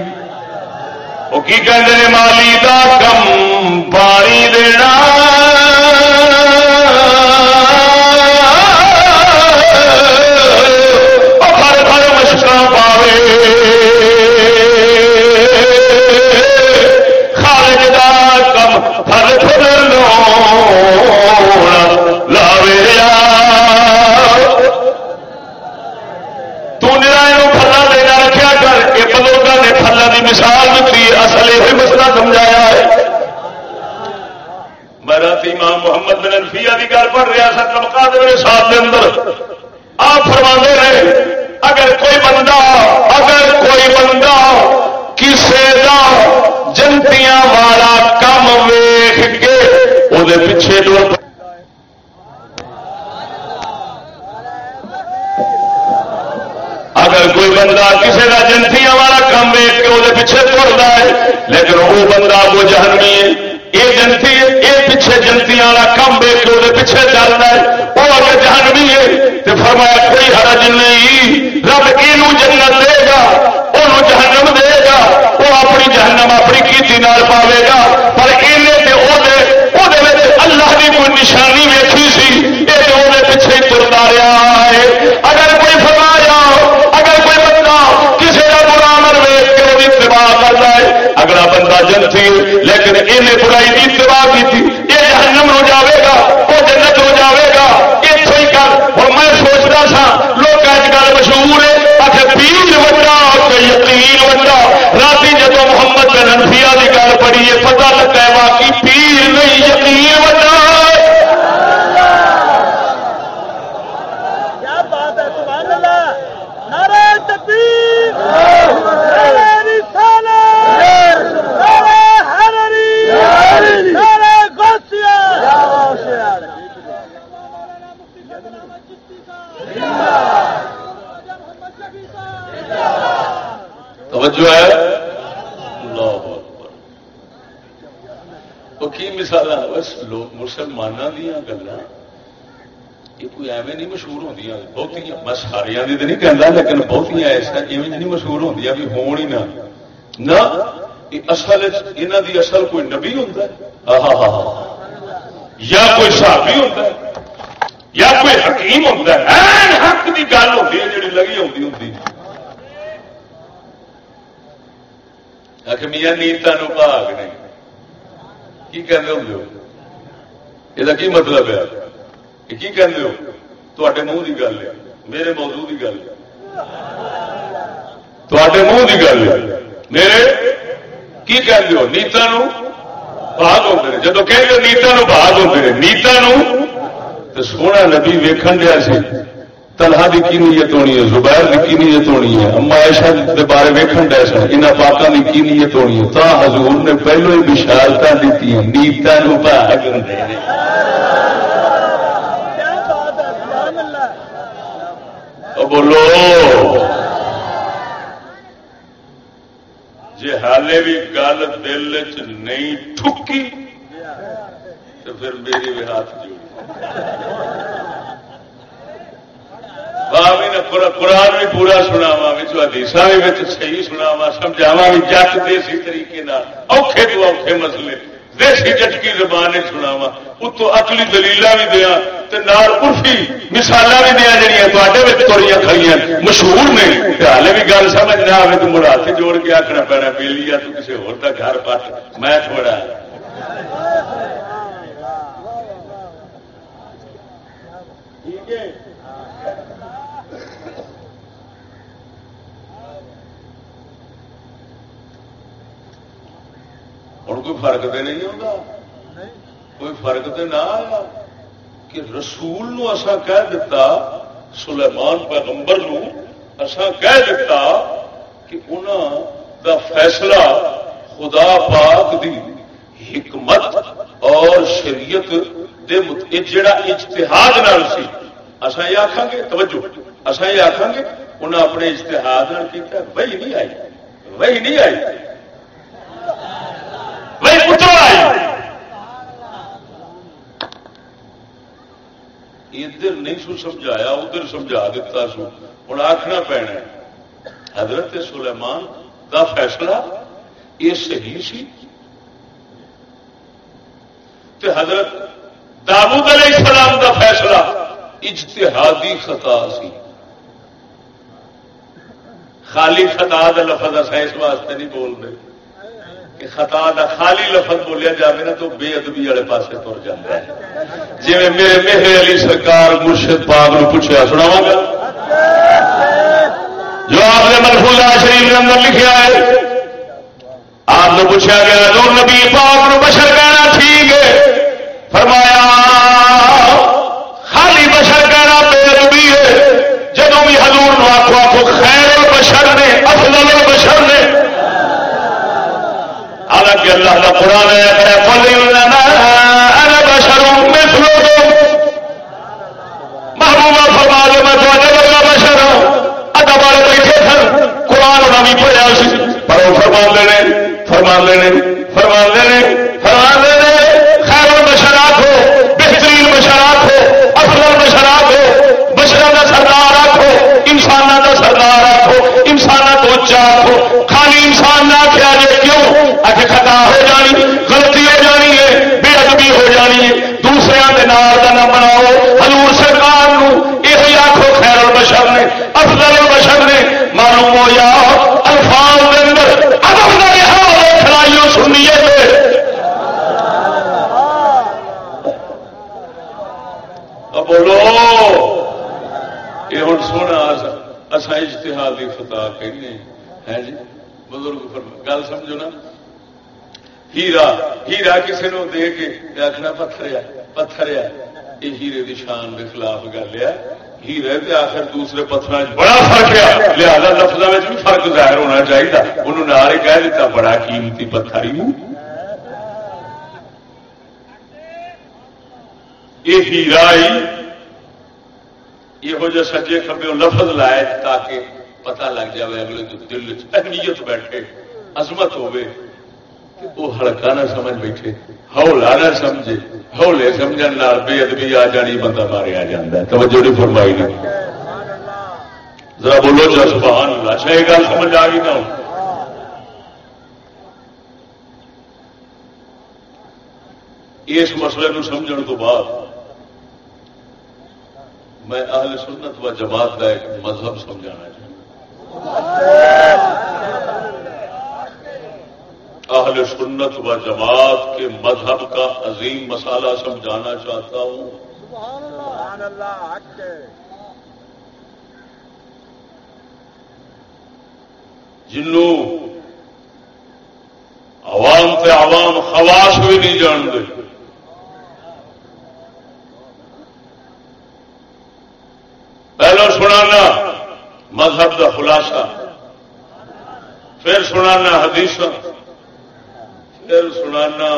وہ کی کہتے مالی کا کم پانی دینا۔ مثال دیتی اصل یہ مسئلہ سمجھایا ہے۔ میں رات امام محمد بن الفیا کی گل پڑھ رہا سا طبقہ میرے ساتھ کے اندر۔ آپ فرما رہے، اگر کوئی بندہ، اگر کوئی بندہ کسی کا جنتیاں والا کم ویخ کے وہ پیچھے ڈر اگر کوئی بندہ کسی کا جنتیاں والا کام ویک کے وہ پیچھے توڑتا ہے، لیکن وہ بندہ وہ جہنمی ہے، یہ جنتی یہ پیچھے جنتی والا کام ویک کے وہ پیچھے چلتا ہے، وہ اگر جہنمی ہے تو فرمایا، کوئی حرج نہیں، رب یہ جنت دے گا وہ جہنم دے گا، وہ اپنی جہنم اپنی کیتی نال پاوے گا پر اللہ کی کوئی نشانی ویسی سی یہ پیچھے ترتا رہا ہے اگر کوئی فرمایا اگر کوئی بندہ کسی کا برا عمل ویچ کے وہ اتباع کرتا ہے اگلا بندہ لیکن انہیں برائی کی اتباع کی تھی۔ یہ جہنم ہو جاوے گا، وہ جنت ہو جاوے گا۔ اتوں ہی کر۔ اور میں سوچتا سا لوگ اج کل مشہور ہے آخر پیر وڈا یقین وڈا رات جدو محمد بن انفیا کی گل پڑی ہے، پتہ لگا ہے باقی پیر نہیں یقین وڈا توجہ ہے تو کی مثال بس لوگ مسلمانوں دیا گلا یہ کوئی ایویں نہیں مشہور ہوتی بہت میں ساریا تو نہیں کہنا لیکن بہت ایسا ایویں نہیں مشہور ہوتی بھی ہون ہی نہ اصل یہاں دی اصل کوئی نبی ہوتا ہے یا کوئی صحابی ہوتا ہے یا کوئی حکیم ہوتا ہے حق کی گل ہوتی ہے جی لگی ہوتی ہوتی میاں نیتا بھاگ نہیں کی کہتے ہوں یہ کی مطلب ہے کی کہتے ہو تے منہ کی گل ہے میرے موضوع کی گل۔ تے منہ کی گل۔ میرے، کی کہتے ہو نیتا بھاگ ہوتے ہیں جبکہ نیتا بھاگ ہوتے ہیں نیتا سونا نبی ویکن دیا سی تلہا کی کی نیت ہونی ہے؟ زبیر کی کی نیت ہونی ہے؟ اما ایشا کے بارے ویکن دیا سن ان پاکوں کی کی نیت ہونی ہے؟ تا حضور نے پہلو ہی بشارت دیتی نیتا بھاگ بولو۔ جی حالے بھی گل دل چ نہیں ٹھکی تو پھر میری بھی ہاتھ جوڑی قرآن بھی پورا سناوا حدیث بھی صحیح سناوا سمجھاوا بھی جٹ دیسی طریقے اوکھے تو اوکھے مسئلے۔ دیسی جٹکی زبان سناوا اتو اکلی دلیل بھی دیا ارفی مثال بھی دیا جہاں تھوڑی کھڑی مشہور نے۔ ہالے بھی گل سمجھ نہ آئے تو مڑا ہاتھ جوڑ کے آخنا پینا پی لیا تو کسی ہو گھر پٹ میں چھوڑا ہوں کوئی فرق تو نہیں ہوتا کوئی فرق تو نہ آیا؟ کہ رسول نو اسا کہہ دیتا سلیمان پیغمبر نو اسا کہہ دیتا کہ انہوں دا فیصلہ خدا پاک دی حکمت اور شریعت دے جڑا اجتہاد نال سی اسا یہ آخان گے؟ توجہ اسا یہ آخان گے انہیں اپنے اجتہاد کیا وہی نہیں آئی وہی نہیں آئی وہی پتر آئی ادھر نہیں سو سمجھایا، ادھر سمجھا دیتا سو۔ ہوں آخنا پینا حضرت سلیمان کا فیصلہ یہ صحیح سی؟ تے حضرت داود علیہ السلام کا فیصلہ اجتہادی خطا سی۔ خالی خطا کا لفظ اس واسطے نہیں بول رہے کہ خطا دا خالی لفظ بولیا جائے نا تو بے ادبی والے پاس تر جاتا ہے جی میرے میرے علی سرکار مرشد پاک نے پوچھا سناوا گا جو آپ نے مرفولا شریف کے اندر لکھا ہے، آپ نے پوچھا گیا، جو نبی پاک نو بشر کہنا ٹھیک ہے، فرمایا فرما لینے۔ اشتہار کہنے ہے جی؟ بزرگ گل سمجھو نا۔ ہیرا ہیرا کسی نے دے کے آخنا پتھر ہے پتھر ہے یہ ہیرے کی شان کے خلاف گل ہے۔ ہیرے کے آخر دوسرے پتھر بڑا فرق ہے۔ لہذا لفظوں میں بھی فرق ظاہر ہونا چاہیے انہوں نے آرے کہہ دیتا، بڑا قیمتی پتھر ہی۔ یہ ہیرا ہی یہ سجے کبے لفظ لائے تاکہ پتہ لگ جائے اگلے دل اہمیت بیٹھے عظمت ہوے وہ ہلکا نہ سمجھ بیٹھے ہولا نہ سمجھے ہولے سمجھ بے ادبی آ جانی بندہ مارے آ جاتا ہے توجہ نہیں فرمائی نہیں ذرا بولو جو سبحان اللہ اچھا یہ گل سمجھ آ گئی نہ اس مسئلے کو سمجھنے تو بعد میں اہل سنت و جماعت کا ایک مذہب سمجھانا چاہتا اہل سنت و جماعت کے مذہب کا عظیم مسالہ سمجھانا چاہتا ہوں۔ جنوں عوام تے عوام خواص بھی نہیں جانتے۔ پہلو سنانا مذہب کا خلاصہ۔ پھر سنانا حدیث پھر سنانا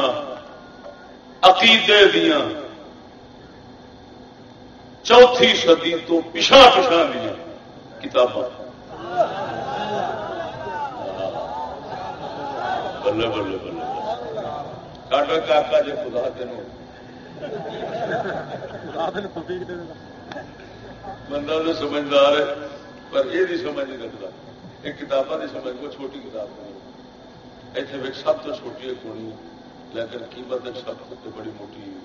عقیدے دیا چوتھی صدی تو پچھا پچھا دیا کتاباں۔ بلے بلے بلے کاٹو کاکا جی خدا دن بندہ تو سمجھدار ہے۔ پر یہ نہیں سمجھ نہیں رکھتا۔ یہ کتابیں نہیں سمجھ، وہ چھوٹی کتاب نہیں۔ اتنے سب تو چھوٹی ہے کونی لیکن قیمت سب تو بڑی موٹی ہے۔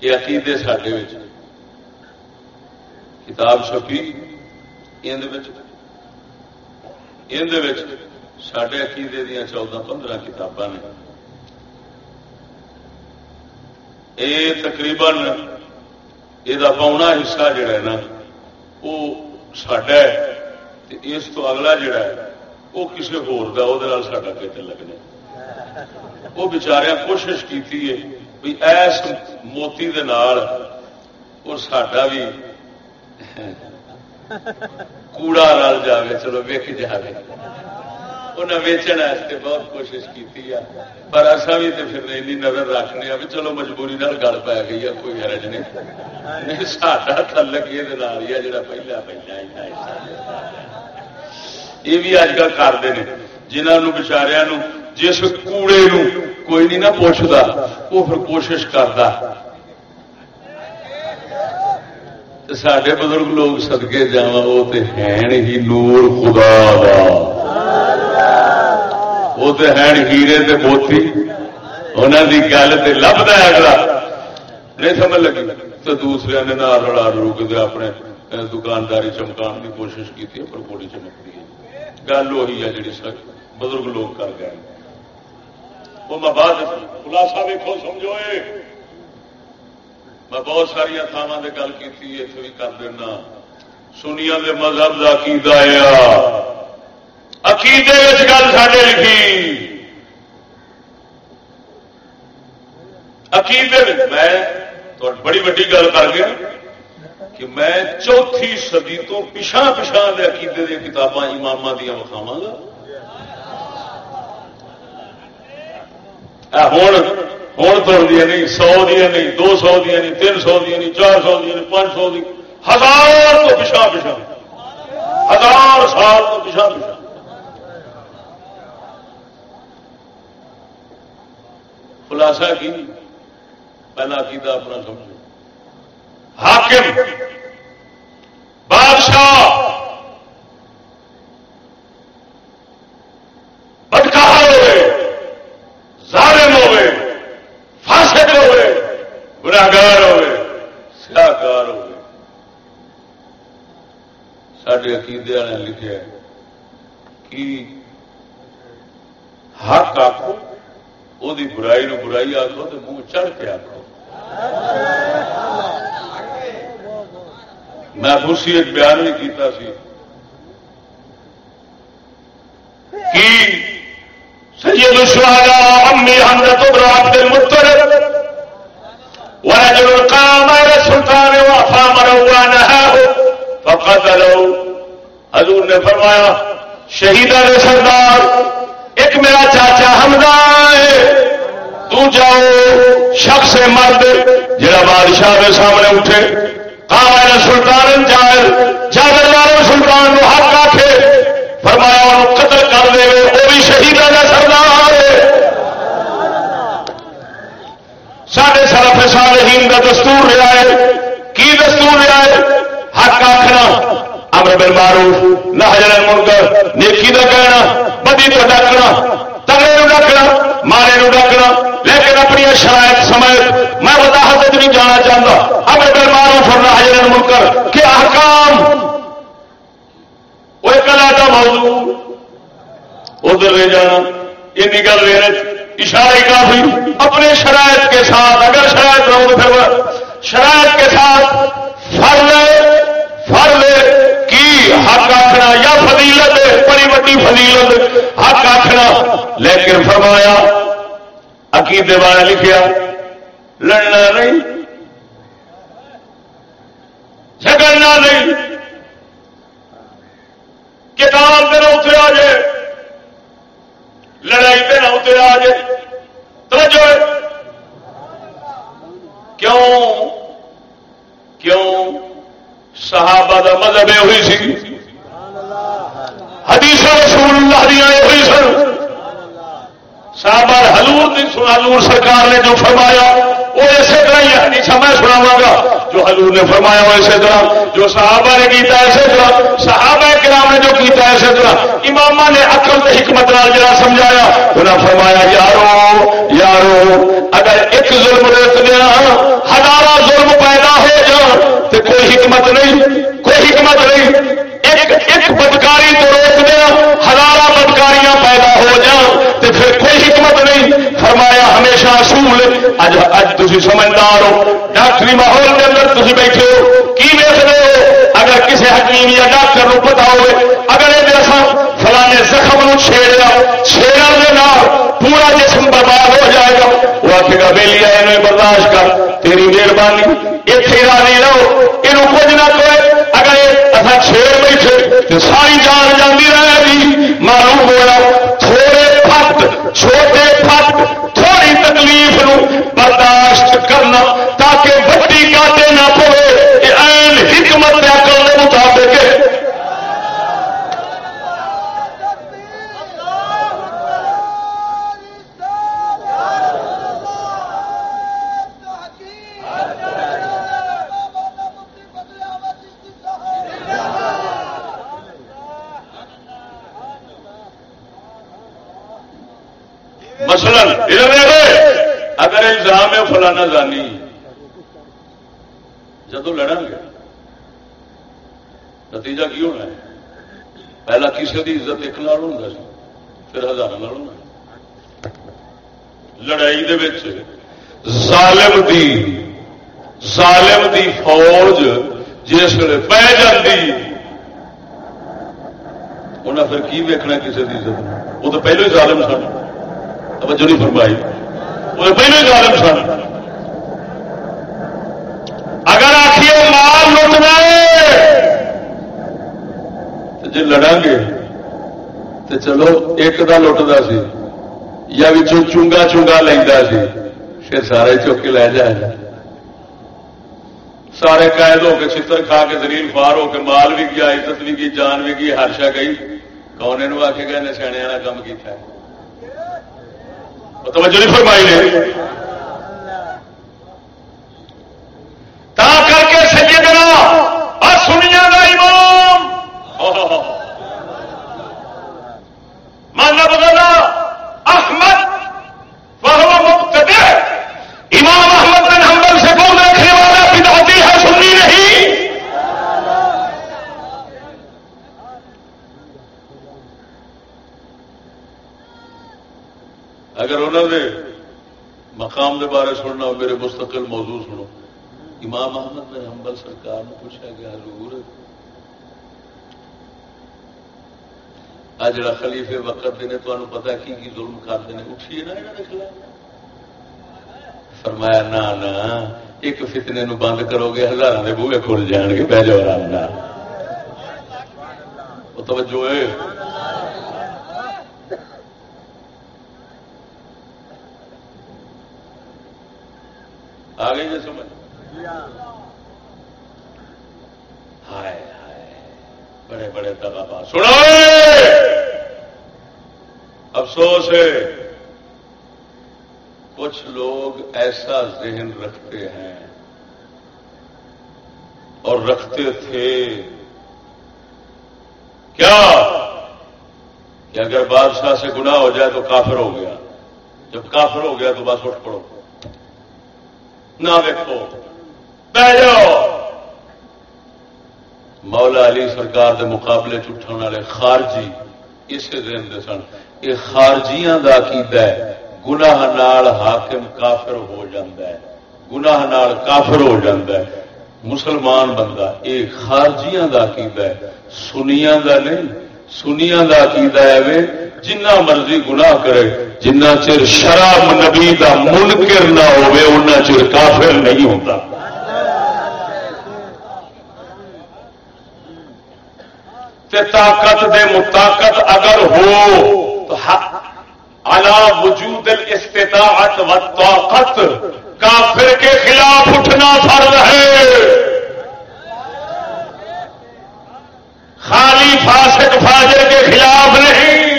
یہ عقیدے سڈے کتاب چھپی سڈے عقیدے دیا چودہ پندرہ کتاباں نے۔ یہ تقریباً یہ پاؤنا حصہ جڑا ہے نا وہ سڈا اس تو اگلا جڑا ہے وہ کسی ہوا پیٹ لگنا وہ بچاریا کوشش کی بھی ایس موتی دے نال اور ساڈا بھی کوڑا رل جائے چلو ویک جائے انہیں ویچن واسطے بہت کوشش کی پر اصا بھی تو پھر اینی نظر رکھنے بھی چلو مجبوری گل پی گئی ہے کوئی حرج نہیں۔ ساڈا تھلک یہ جڑا پہلا پہلا یہ بھی اج کل کرتے ہیں۔ جنہوں بچاریا جس کوڑے نو کوئی نہیں نہ پوچھتا وہ پھر کوشش کرتا۔ سڈے بزرگ لوگ سدکے جا وہ تو ہے ہی نور خدا وہ تو ہے ہیرے تے موتی۔ انہوں کی گل تو لبتا ہے اگلا۔ نہیں سمجھ لگی؟ تو دوسرے نے نہ رڑا روک دے اپنے دکانداری چمکان کی کوشش کی پر بوڑی چمک رہی ہے۔ گل وہی ہے جی بزرگ لوگ کر گئے وہ میں بعد خلاصہ ویکو سمجھو میں بہت سارا تھاواں گل کی اتنے بھی کر دینا۔ سنیا دے مذہب کا عقیدہ عقیدے گل ساڈے لکھی عقیدے میں بڑی وڈی گل کر گیا کہ میں چوتھی صدی تو پچھا پچھا دے عقیدے دیا کتاباں امام دیا وکھاوا گا۔ ہوں ہوں تو نہیں، سو دیا نہیں، دو سو دیا نہیں، تین سو دیا نہیں، چار سو دیا نہیں، پانچ سو دی ہزار تو پچھا پچھا ہزار سال تو پچھا پچھا خلاصہ کی پہلا کیتا اپنا سمجھو۔ حاکم، بادشاہ، بدکار ہوئے، ظالم ہوئے، فاسد ہوئے گناگار ہوئے، سیاہگار ہوئے۔ سڈے عقیدے والے لکھے کہ حق آخو وہ برائی نو برائی آخو تو منہ چڑھ کے آخو میں خوشی ایک بیان بھی کیتا سی کی سید الشہداء امی حمدت برات المطرب ورجل قام الى السلطان وافام نهاه فقتلوا حضور نے فرمایا شہیدہ نے سردار ایک میرا چاچا حمدہ جاؤ شخص مرد جڑا بادشاہ کے سامنے اٹھے کام سلطان جائے جاگر والوں سلطان کو حق آخے فرمایا، انہوں قتل کر دے وہ بھی شہیدہ کا سردار؟ سارے سرف صالحین کا دستور رہا ہے۔ کی دستور رہا ہے؟ حق آخنا امر بل مارو نہ ہزار منکر، نیکی کا کہنا، بدی تو ڈکنا تگڑے ڈکنا مارے نو ڈکنا لیکن اپنی شرائط سمے میں وضاحت نہیں جانا چاہتا امر بل مارو فرنا ہزار منکر، کہ احکام، وہ کلا کا موضوع، ادھر لے جانا۔ یہ گل اشارے کافی۔ اپنے شرائط کے ساتھ، اگر شرائط رہو تو پھر شرائط کے ساتھ فر لے فر لے کی حق آخنا یا فضیلت بڑی بڑی فضیلت، حق آخنا لیکن فرمایا عقیدے والے لکھیا، لڑنا نہیں، جھگڑنا نہیں۔ کتاب دن اتر آ جائے، لڑائی دن اتر آ جائے۔ توجہ کیوں؟ کیوں؟ صحابہ دا مذہب یہ ہوئی سی۔ حدیث رسول اللہ دیا ہوئی سن۔ صحابہ حضور حضور سرکار نے جو فرمایا، وہ اسی طرح ہی حدیث میں سناوا گا۔ جو حضور نے فرمایا وہ اسی طرح۔ جو صحابہ نے کیتا اسی طرح۔ صحابہ کرام نے جو کیتا اسی طرح۔ امام نے عقل تے حکمت نال جڑا سمجھایا۔ انہیں فرمایا، یارو یارو، اگر ایک ظلم روک دیا ہزارہ ظلم پیدا ہو جان تو کوئی حکمت نہیں، کوئی حکمت نہیں۔ ایک ایک بدکاری تو روک دیا ہزارہ بدکاریاں پیدا ہو جان تو پھر کوئی حکمت نہیں فرمایا ہمیشہ اصول اج اج تھی سمجھدار ہو۔ ڈاکٹری ماحول کے اندر تھی بیٹھے ہو۔ کی ویس رہے ہو؟ اگر کسی حکیم یا ڈاکٹر کو پتا ہوئے، اگر یہ جیسا فلانے زخم چھیڑا چھیڑا کے نام پورا جسم برباد ہو جائے گا۔ وہ آخے گا بے لیا برداشت کر، تیری مہربانی۔ اتنے رانی رہو۔ یہ کچھ نہ کوئی اگر اصا چھیڑ بیٹھے، تو ساری جان جاتی رہے گی۔ معلوم ہوا تھوڑے پت چھوٹے پت تھوڑی تکلیف نو برداشت کرنا تاکہ بڑی کاٹے نہ پوے این حکمت عقل کے مطابق مثلا اگر الزام ہے فلانا زانی، جدو لڑا گے، نتیجہ کی ہونا ہے؟ پہلا کسی کی عزت ایک نال ہوگا سی، پھر ہزار ہونا لڑائی دے ظالم دی ظالم دی فوج جس ویل پی جاتی انہیں پھر کی ویکنا کسی کی عزت وہ تو پہلو ہی ظالم سن۔ توجہ نہیں فرمائی۔ وہ پہلے ظالم سن۔ اگر آخیے مال لٹنا جی لڑا گے تو چلو، ایک کا لٹتا سی، یا بچوں چونگا چونگا لینا سی۔ پھر سارے چوک کے لے جائے۔ سارے قید ہو کے چتر کھا کے زلیل فار ہو کے مال بھی گیا، عزت بھی گئی، جان بھی گئی ہرشا گئی۔ کون آ کے گئے سیاح کام کیا توجہ نہیں فرمائی نے۔ تا کر کے سجدنا اور سنیا کا امام مانا بدلا احمد وہ مقتدر امام احمد بن حنبل سے کون رکھنے والا بدعتی ہے سنی نہیں اگر انہوں نے مقام دے بارے سننا ہو، میرے مستقل موضوع سنو۔ امام احمد بن حنبل سرکار نے پوچھا گیا، حضور آ جڑا خلیفے وقت نے تمہیں پتا کی کی ظلم کرتے ہیں اٹھیے نا یہاں فرمایا، نہ نا ایک فتنے نو بند کرو گے ہزار کے بوہے کھل جان گے بہ جاؤ آرام توجہ ہے آ گئی جی سمجھ ہائے ہائے بڑے بڑے تباہ سنو۔ افسوس ہے۔ کچھ لوگ ایسا ذہن رکھتے ہیں اور رکھتے تھے۔ کیا؟ کہ اگر بادشاہ سے گناہ ہو جائے تو کافر ہو گیا۔ جب کافر ہو گیا تو بس اٹھ پڑو۔ نہ ویکو بہ جاؤ۔ مولا علی سرکار دے مقابلے چٹھن والے خارجی اسے ذہن دے سن یہ خارجیاں دا عقیدہ ہے، گناہ نال حاکم کافر ہو جاندہ ہے، گناہ نال کافر ہو جاندہ ہے۔ مسلمان بندہ یہ خارجیاں دا عقیدہ ہے، سنیاں دا نہیں، سنیاں دا عقیدہ ہے وے، جنہ مرضی گناہ کرے، جنہ چر شراب نبی دا منکر نہ ہوئے انہ چر کافر نہیں ہوتا تے طاقت دے مطاقت اگر ہو تو علا وجود الاستطاعت و طاقت کافر کے خلاف اٹھنا فرض ہے۔ خالی فاسق فاجر کے خلاف نہیں۔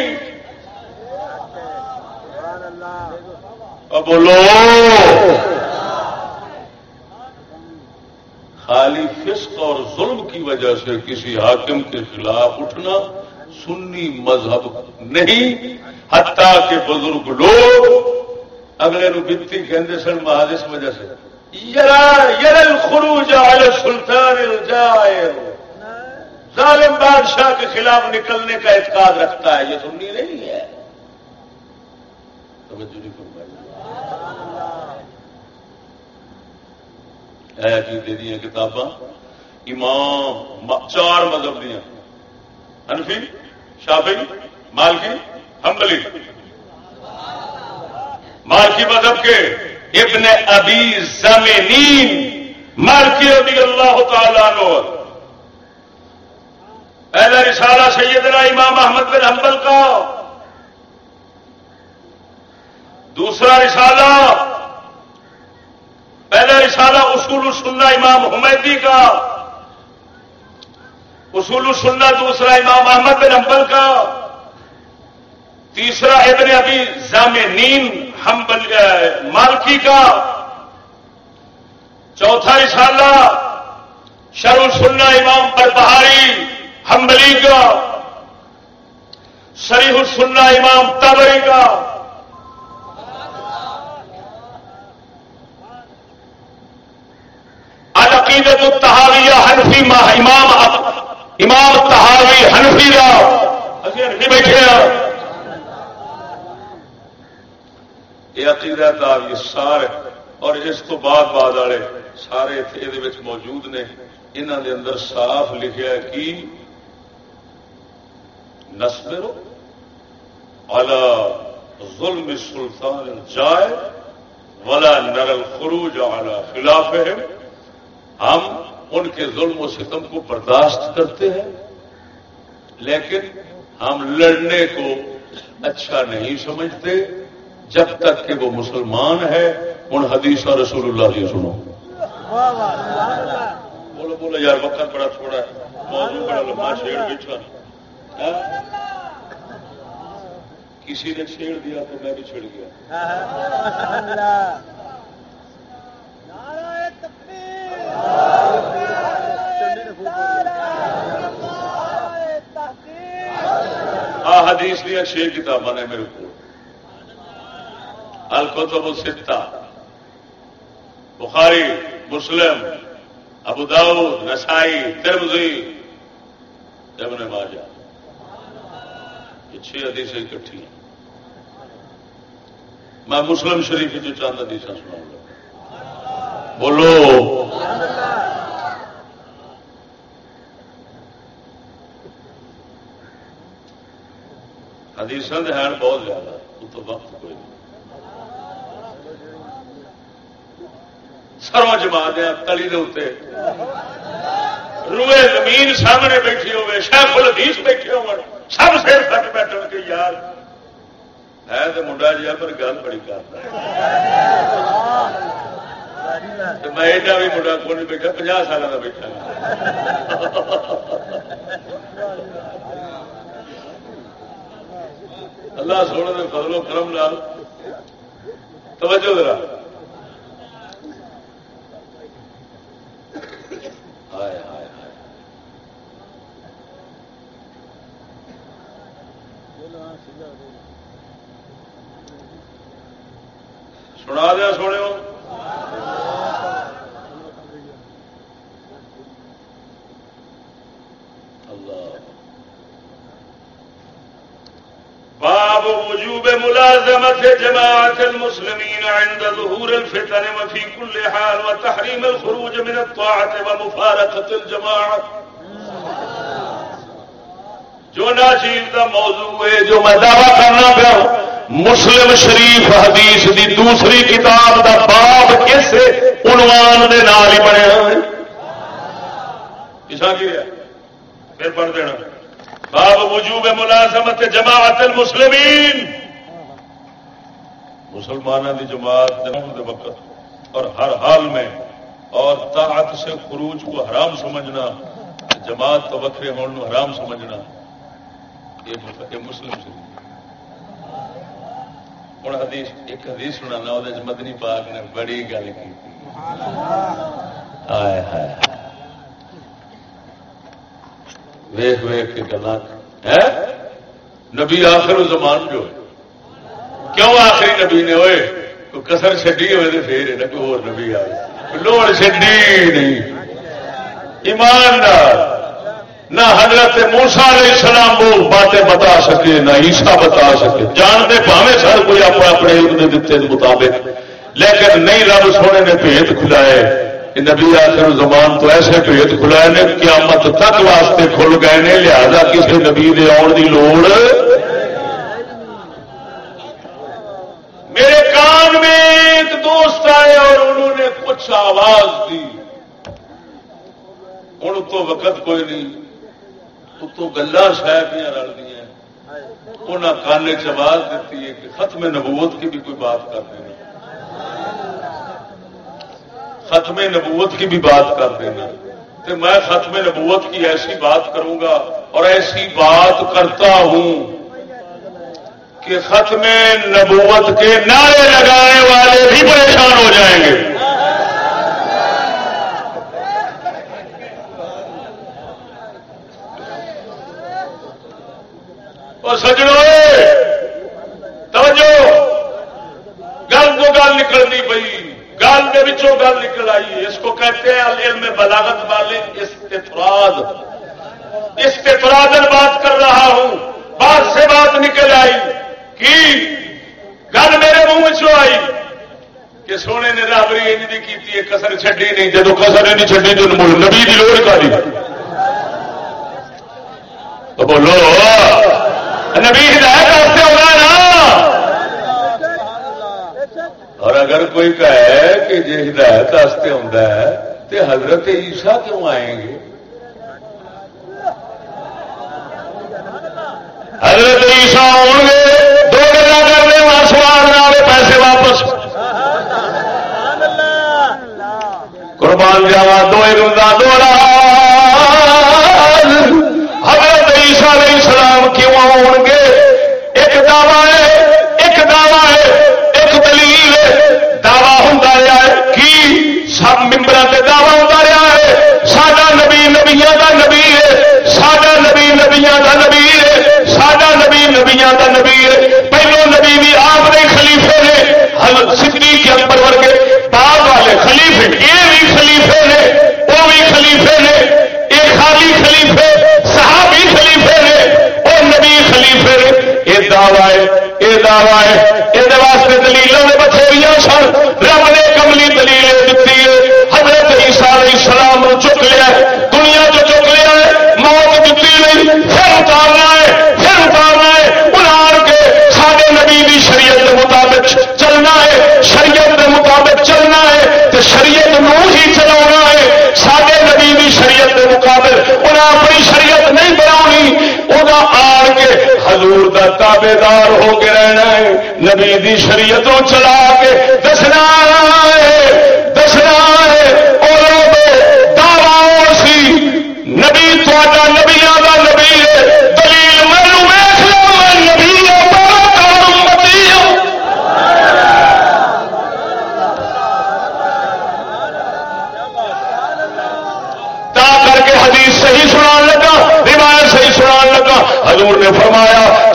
بولو۔ خالی فسق اور ظلم کی وجہ سے کسی حاکم کے خلاف اٹھنا سنی مذہب نہیں، حتیٰ کہ بزرگ لوگ اگلے نو بتی کہ سن محض اس وجہ سے۔ خروج سلطان ظالم بادشاہ کے خلاف نکلنے کا اعتقاد رکھتا ہے، یہ سننی نہیں ہے۔ توجہ نہیں دے دیا کتاباں امام چار مذہب دیا انفی شافی مالکی ہمبلی مالکی مذہب کے ابن ابی زمینین مالکی رضی اللہ تعالیٰ نو پہلا رسالہ سیدنا امام احمد بن حنبل کا دوسرا رسالہ پہلا رسالہ اصول السنہ امام حمیدی کا۔ اصول السنہ دوسرا امام احمد بن حنبل کا۔ تیسرا ابن ابھی زام نیم ہم مالکی کا۔ چوتھا رسالہ شروع سننا امام پر بہاری ہمبلی کا۔ شریح سننا امام تبری کا۔ العقیدت التحاویہ حنفی امام امام تحاوی حنفی کا بیٹھے یہ عقیدہ یہ سارے اور اس تو بعد بعد والے سارے یہ موجود نے انہوں دے اندر صاف لکھا کہ نسبرو الا ظلم سلطان جائے ولا نرل خروج اعلی خلاف ہم ان کے ظلم و ستم کو برداشت کرتے ہیں، لیکن ہم لڑنے کو اچھا نہیں سمجھتے، جب تک کہ وہ مسلمان ہے، ان حدیث اور رسول اللہ کی سنو۔ بولو بولو یار، وقت بڑا تھوڑا ہے۔ موضوع بڑا لمبا چھیڑ بیٹھا۔ ہاں؟ کسی نے چھیڑ دیا تو میں بھی چھڑ گیا۔ ہاں حدیث دیا چھ کتابیں نے میرے کو۔ الکتب الستہ۔ بخاری، مسلم، ابو داؤد، نسائی ترمزی ابن ماجہ۔ یہ چھ حدیثیں اکٹھی ہیں۔ میں مسلم شریف جو چاند حدیث سناؤں گا۔ بولو۔ حدیث ہیں بہت زیادہ تو وقت کوئی نہیں۔ سرو جما دیا تلی دے روئے زمین سامنے بیٹھی ہوے شیخ الحدیث بیٹھے ہو سب سر تک بیٹھ کے یار۔ ہے تو منڈا جی جہا پر گل بڑی کرتا میں ایڈا بھی منڈا کو نہیں بیٹھا پناہ سال کا بیٹھا۔ اللہ سونے فضل و کرم لال توجہ ذرا۔ سنا دیا سونے باب وجوب ملازمة جماعة المسلمين عند ظهور الفتن وفي كل حال وتحريم الخروج من الطاعة ومفارقة الجماعة جو ناچیز کا موضوع ہے، جو میں دعوی کرنا پیا مسلم شریف حدیث دی دوسری کتاب دا باب کس عنوان دے نال ہی بنے ہوئے۔ کی پھر پڑھ دینا۔ باب وجوب ملازمت جماعت المسلمین۔ مسلمانوں کی جماعت دے وقت اور ہر حال میں اور طاعت سے خروج کو حرام سمجھنا، جماعت تو وکرے ہونے حرام سمجھنا، یہ مسلم شریف۔ ہوں حدیث ایک حدیث سنا وہ مدنی پاک نے بڑی گل کی ویخ ویخ کے گلا نبی آخر زمان جو کیوں آخری نبی نے ہوئے کوئی کسر چڈی ہوئے تو پھر نہ کوئی اور نبی آئے لوڑ چڈی نہیں ایماندار نہ حضرت موسا علیہ السلام وہ باتیں بتا سکے، نہ عیسا بتا سکے۔ جانتے پاوے سر کوئی اپنے اپنے علم دیتے مطابق۔ لیکن نہیں رب سونے نے بھیت کھلائے۔ نبی آخر زمان تو ایسے بھیت کھلائے نے قیامت تک واسطے کھل گئے نے۔ لہذا کسی نبی دے آن کی لوڑ۔ میرے کان میں ایک دوست آئے اور انہوں نے کچھ آواز دی۔ ہوں تو وقت کوئی نہیں۔ اتو گلا شاید رل دیا انہیں کانے چواز دیتی ہے کہ ختم نبوت کی بھی کوئی بات کر دینا۔ ختم نبوت کی بھی بات کر دینا۔ تو میں ختم نبوت کی ایسی بات کروں گا اور ایسی بات کرتا ہوں کہ ختم نبوت کے نعرے لگانے والے بھی پریشان ہو جائیں گے۔ اور سجڑوں توجہ، گل کو گل نکلنی پی گل کے بچوں گل نکل آئی۔ اس کو کہتے ہیں علم بلاغت والے استفراد۔ استفرادن بات کر رہا ہوں۔ بات سے بات نکل آئی۔ کی؟ گل میرے منہ چ آئی۔ کہ سونے نے رابری نہیں کی کسر چڈی نہیں۔ جدو کسر نہیں چڈی تو نبی کی لوڑ کاری بولو نبی ہدایت واسطے ہوگا نا۔ اور اگر کوئی کہے کہ جی ہدایت واسطے ہوتا ہے تو حضرت عیسیٰ کیوں آئیں گے؟ حضرت عیسیٰ آؤ گے، دو گلا کرنے وہاں سوال نہ پیسے واپس۔ قربان جاوا دو رنگا دوڑا۔ حضرت عیسیٰ علیہ السلام کیوں آؤ گے؟ دعوی ہے، ایک دعوی ہے، ایک دلیل ہے۔ دعوی ہوں رہا ہے کی؟ سب ممبر سے دعوی ہوں رہا ہے۔ سڈا نبی نبیا کا نبی ہے۔ سڈا نبی نبیا کا نبی ہے۔ سڈا نبی نبیا کا نبی ہے۔ پہلو نبی بھی آپ نے خلیفے نے سکری کے اکبر ورگے۔ باغ والے خلیفے یہ بھی خلیفے نے، وہ بھی خلیفے نے۔ یہ خالی خلیفے، صحابی خلیفے نے، اور نبی خلیفے نے۔ یہ یہ دعوی ہے یہ واسطے دلیلوں نے بچے سن حضور کا تابے دار ہو کے رہنا ہے، نبی دی شریعتوں چلا کے دسنا ہے، دسنا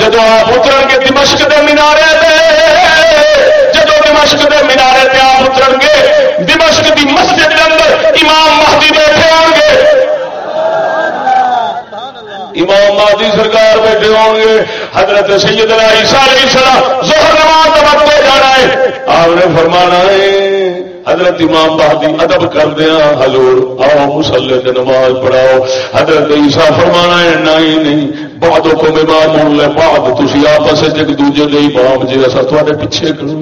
فرمایا جب آپ اتر گے دمشق کے مینارے جب دمشق کے مینارے پہ آپ اتر گے، دمشق کی مسجد کے اندر امام مہدی بیٹھے ہو گے۔ امام مہدی سرکار بیٹھے ہوں گے۔ حضرت سیدنا عیسیٰ علیہ السلام زہر نماز وقت جانا ہے۔ آپ نے فرمانا ہے، حضرت امام بہادی ادب کر دیا ہلور آؤ مسلے نماز پڑھاؤ۔ حضرت عیسیٰ فرمانا ہے، نہیں نہیں بعد کو امام ہوں لے بعد تھی آپس ایک دوجے دے امام جی اصا تے پیچھے کروں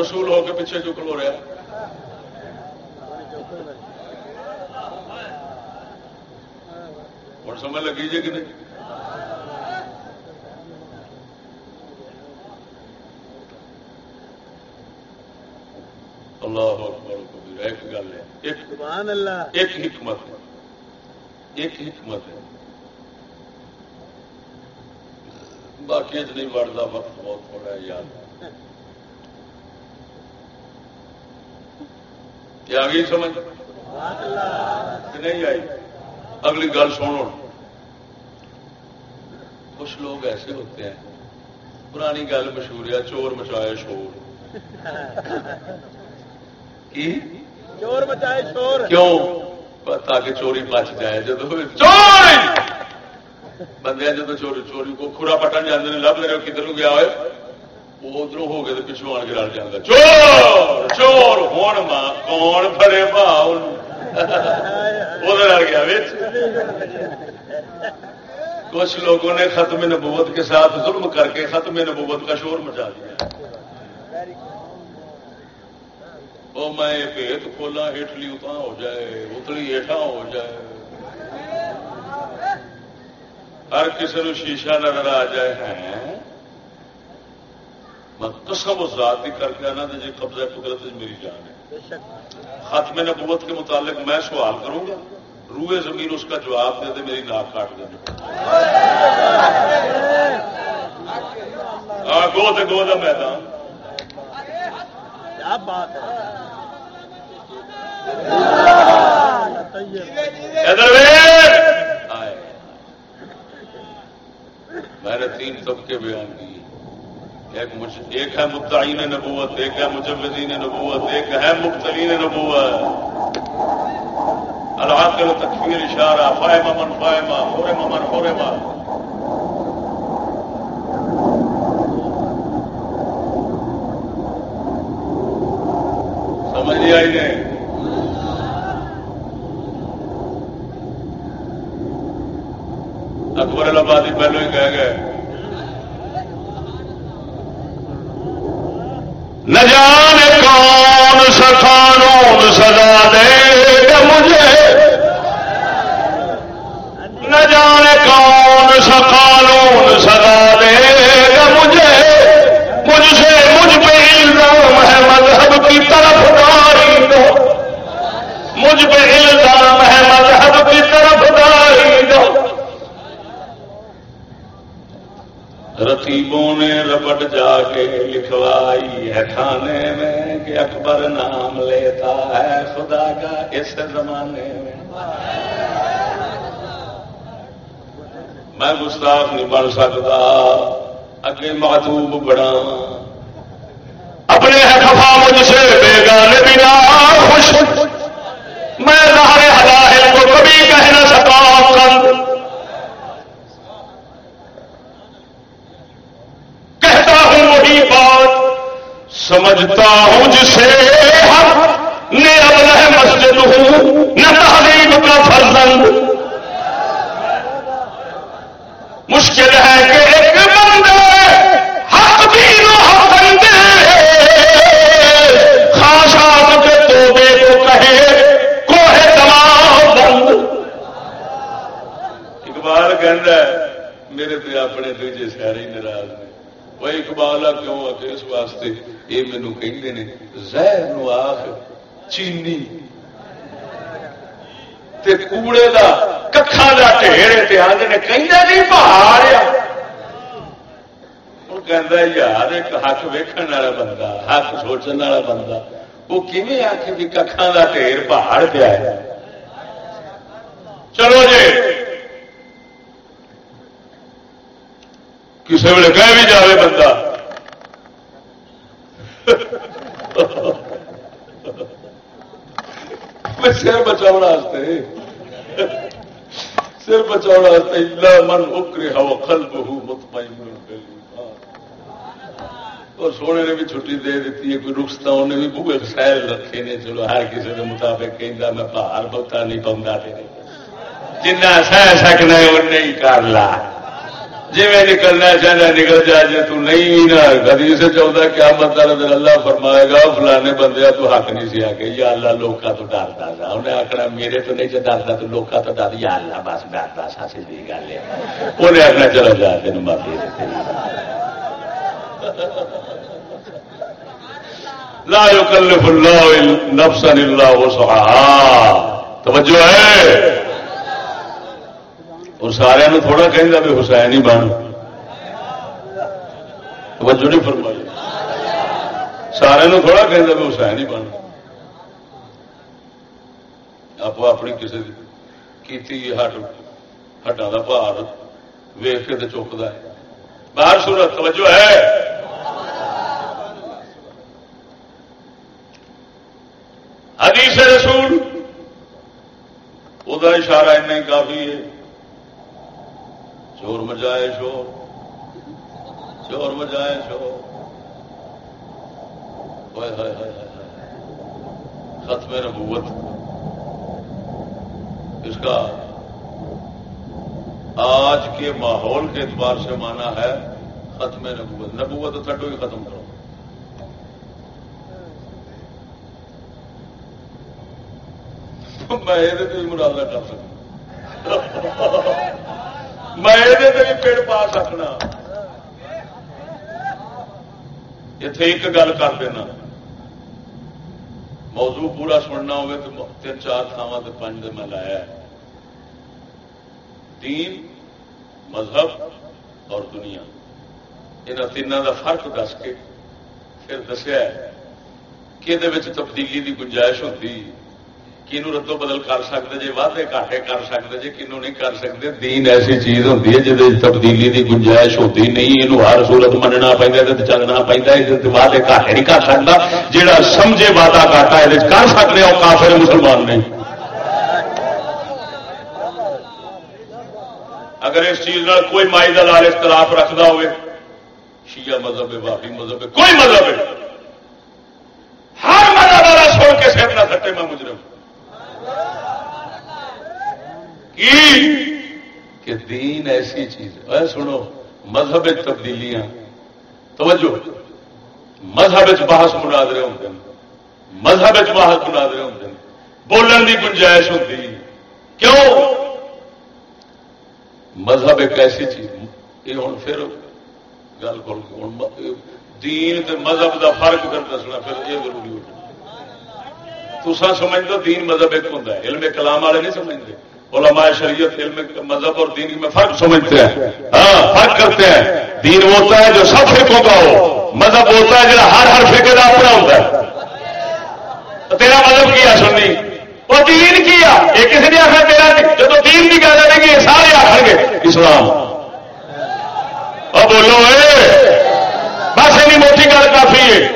رسول ہو کے پیچھے کیوں کھلو رہا اور سمجھ لگی جی کہ نہیں؟ اللہ ایک گل ہے۔ ایک حکمت ہے۔ ایک حکمت ہے۔ باقی نہیں بڑھتا وقت بہت تھوڑا ہے یاد۔ آ گئی سمجھ۔ نہیں آئی؟ اگلی گل سنو۔ کچھ لوگ ایسے ہوتے ہیں۔ پرانی گل مشہور ہے چور مچائے شور۔ کی؟ چور مچائے شور کیوں؟ تاکہ چوری بچ جائے جب چوری! بندے جب چوری چوری کو خورا پٹن جانے لب لے کدھر گیا ہوئے؟ وہ ادھر ہو گئے تو پچھو آن کے رل جانا چور! چور! ہوں ماں، کون فڑے پا رل گیا کچھ لوگوں نے ختم نبوت کے ساتھ ظلم کر کے ختم نبوت کا شور مچا دیا۔ وہ میں بھیت کھولا ہیٹلی اتنا ہو جائے اتلی ہیٹا ہو جائے۔ ہر کسی نے شیشہ نظر آ جائے ہیں۔ قسم و ذات کر کے آنا جی قبضہ قدرت میری جان ہے۔ ختم نبوت کے متعلق میں سوال کروں گا روئے زمین اس کا جواب دے دے میری ناک کاٹ دیں گو تو گو کا میدان۔ میں نے تین طبقے بیان کیے۔ ایک ہے مبتعین نبوت، ایک ہے مجوزین نبوت، ایک ہے مبتلین نبوت۔ الحاقل تکفیر اشارہ فائم امن فائمہ فورے ممن فورے من سمجھ آئی نہیں؟ اکبر البادی پہلو ہی کہہ گئے۔ نہ جانے کون سا قانون سزا دے گا مجھے۔ نہ جانے کون سا قانون سزا دے گا مجھے۔ مجھ سے مجھ پہ الزام ہے مذہب کی طرف داری دو مجھ پہ الزام ہے مذہب کی طرف داری دو رتیبوں نے ربٹ جا کے لکھوائی ہے کھانے میں کہ اکبر نام لیتا ہے خدا کا اس زمانے میں۔ میں گستاخ نہیں بن سکتا اگے محبوب بڑا اپنے خفا مجھ سے بے گانے بنا خوش میں ہلاہل کو کبھی کہہ نہ سکا سمجھتا ہوں جسے نے اب نہ مسجد ہوں نہ تعلیم کا فرزند۔ مشکل ہے کہ ایک بندے حق بھی نہ بندے خاص آپ کے توبے کو کہے، کوہ تمام بند اقبال کہہ میرے پہ اپنے دوجے سارے ناراض۔ نے وہ اقبال کیوں آ کے اس واسطے؟ یہ مینو کہ زہر نو آخ، چینی۔ تے کوڑے دا ککھا دا ٹھیرے تے آدھے نے کہیں نہیں پہاڑ کہ یار، ایک حق ویکن والا بندہ حق سوچنے والا بندہ، وہ کھے آخ بھی جی ککھان کا ٹھیر پہاڑ پیا ہے چلو جی۔ کسی ویل کہہ بھی جائے بندہ۔ سر بچاؤ سر بچا من اکرے ہوا خل بہو مطمئن اور سونے نے بھی چھٹی دے دیتی ہے، کوئی رخصتا انہیں بھی بوے سیل رکھے نے، چلو ہر کسی کے مطابق کہہ میں باہر بہتا نہیں پاؤں جنا سہ سکنا ان نہیں کر لا۔ جی میں نکلنا چاہنا نکل جا جی تو نہیں نا کدی سے چاہتا کیا مطلب اللہ فرمائے گا فلانے بندے تو حق نہیں سی آ کے۔ یا اللہ لوکا تو ڈرتا سا انہیں آخنا میرے تو نہیں ڈرتا تو لوکا تو ڈر۔ یا اللہ، بس ڈرتا سا سی گل ہے۔ انہیں آخنا چلو جا تین معافی لا يكلف الله نفسا الا وسعها توجہ ہے؟ وہ سارا تھوڑا کہہ بھی حسین ہی بن۔ توجہ نہیں فرمائی۔ سارا تھوڑا کہ بھی حسین ہی بن۔ آپ اپنی کسی کی ہٹ ہٹا کا بھار ویخ کے چکتا ہے۔ باہر سورت توجہ ہے۔ حدیث رسول وہ اشارہ اتنا کافی ہے۔ چور مجائے شور چور مجائے شور۔ ختم نبوت۔ اس کا آج کے ماحول کے اعتبار سے مانا ہے ختم نبوت۔ نبوت تھٹو ہی ختم کرو۔ میں یہ مرادہ کر سکتا میں یہ پیڑ پا سکنا۔ اتے ایک گل کر دینا۔ موضوع پورا سننا ہوگا تو تین چار تھاواں پانچ دن میں لایا دین، مذہب اور دنیا۔ یہاں تینوں کا فرق دس کے پھر دسیا کہ تبدیلی کی گنجائش ہوتی کنو ردو بدل کر سکتے جی واضح گاٹے کر سکتے جی کنو نہیں کر سکتے دین ایسی چیز ہوتی ہے جی تبدیلی کی گنجائش ہوتی نہیں یہ ہر سورت مننا پہنتا تو چلنا پہنتا ہے واضح گاٹے نہیں کر سکتا جہاں سمجھے واضح گاٹا یہ کر سکتے وہ کافر مسلمان نے اگر اس چیز کوئی مائی دلال اختلاف رکھتا ہوئے شیعہ مذہب ہے بابی مذہب ہے کوئی مذہب ہے ہر مذہب والا سن کے سیٹ نہ سکتے میں مجرم کہ دین ایسی چیز اے سنو، مذہب تبدیلیاں۔ توجہ۔ مذہب بحث مناظرے ہوتے ہیں مذہب بحث مناظرے ہوتے ہیں بولن کی گنجائش ہوتی کیوں؟ مذہب ایک ایسی چیز یہ ہوں پھر گل کر دین تے مذہب دا فرق کر دسنا پھر یہ ضروری ہو تو سمجھ دین مذہب ایک ہوں علم کلام والے نہیں سمجھتے علماء شریعت علم مذہب اور دین میں فرق سمجھتے ہیں۔ ہاں فرق کرتے ہیں۔ دین ہوتا ہے جو سب فرقوں کا ہو۔ مذہب ہوتا ہے جو ہر ہر فرقے کا اپنا ہوتا ہے۔ تیرا مذہب کیا سنی؟ وہ دین کیا؟ یہ کسی نے آخر تیرا جب دین کی کہہ رہے گی سارے آخر گے۔ اسلام۔ اور بولو، اے، بس اینی موٹی گل کافی ہے۔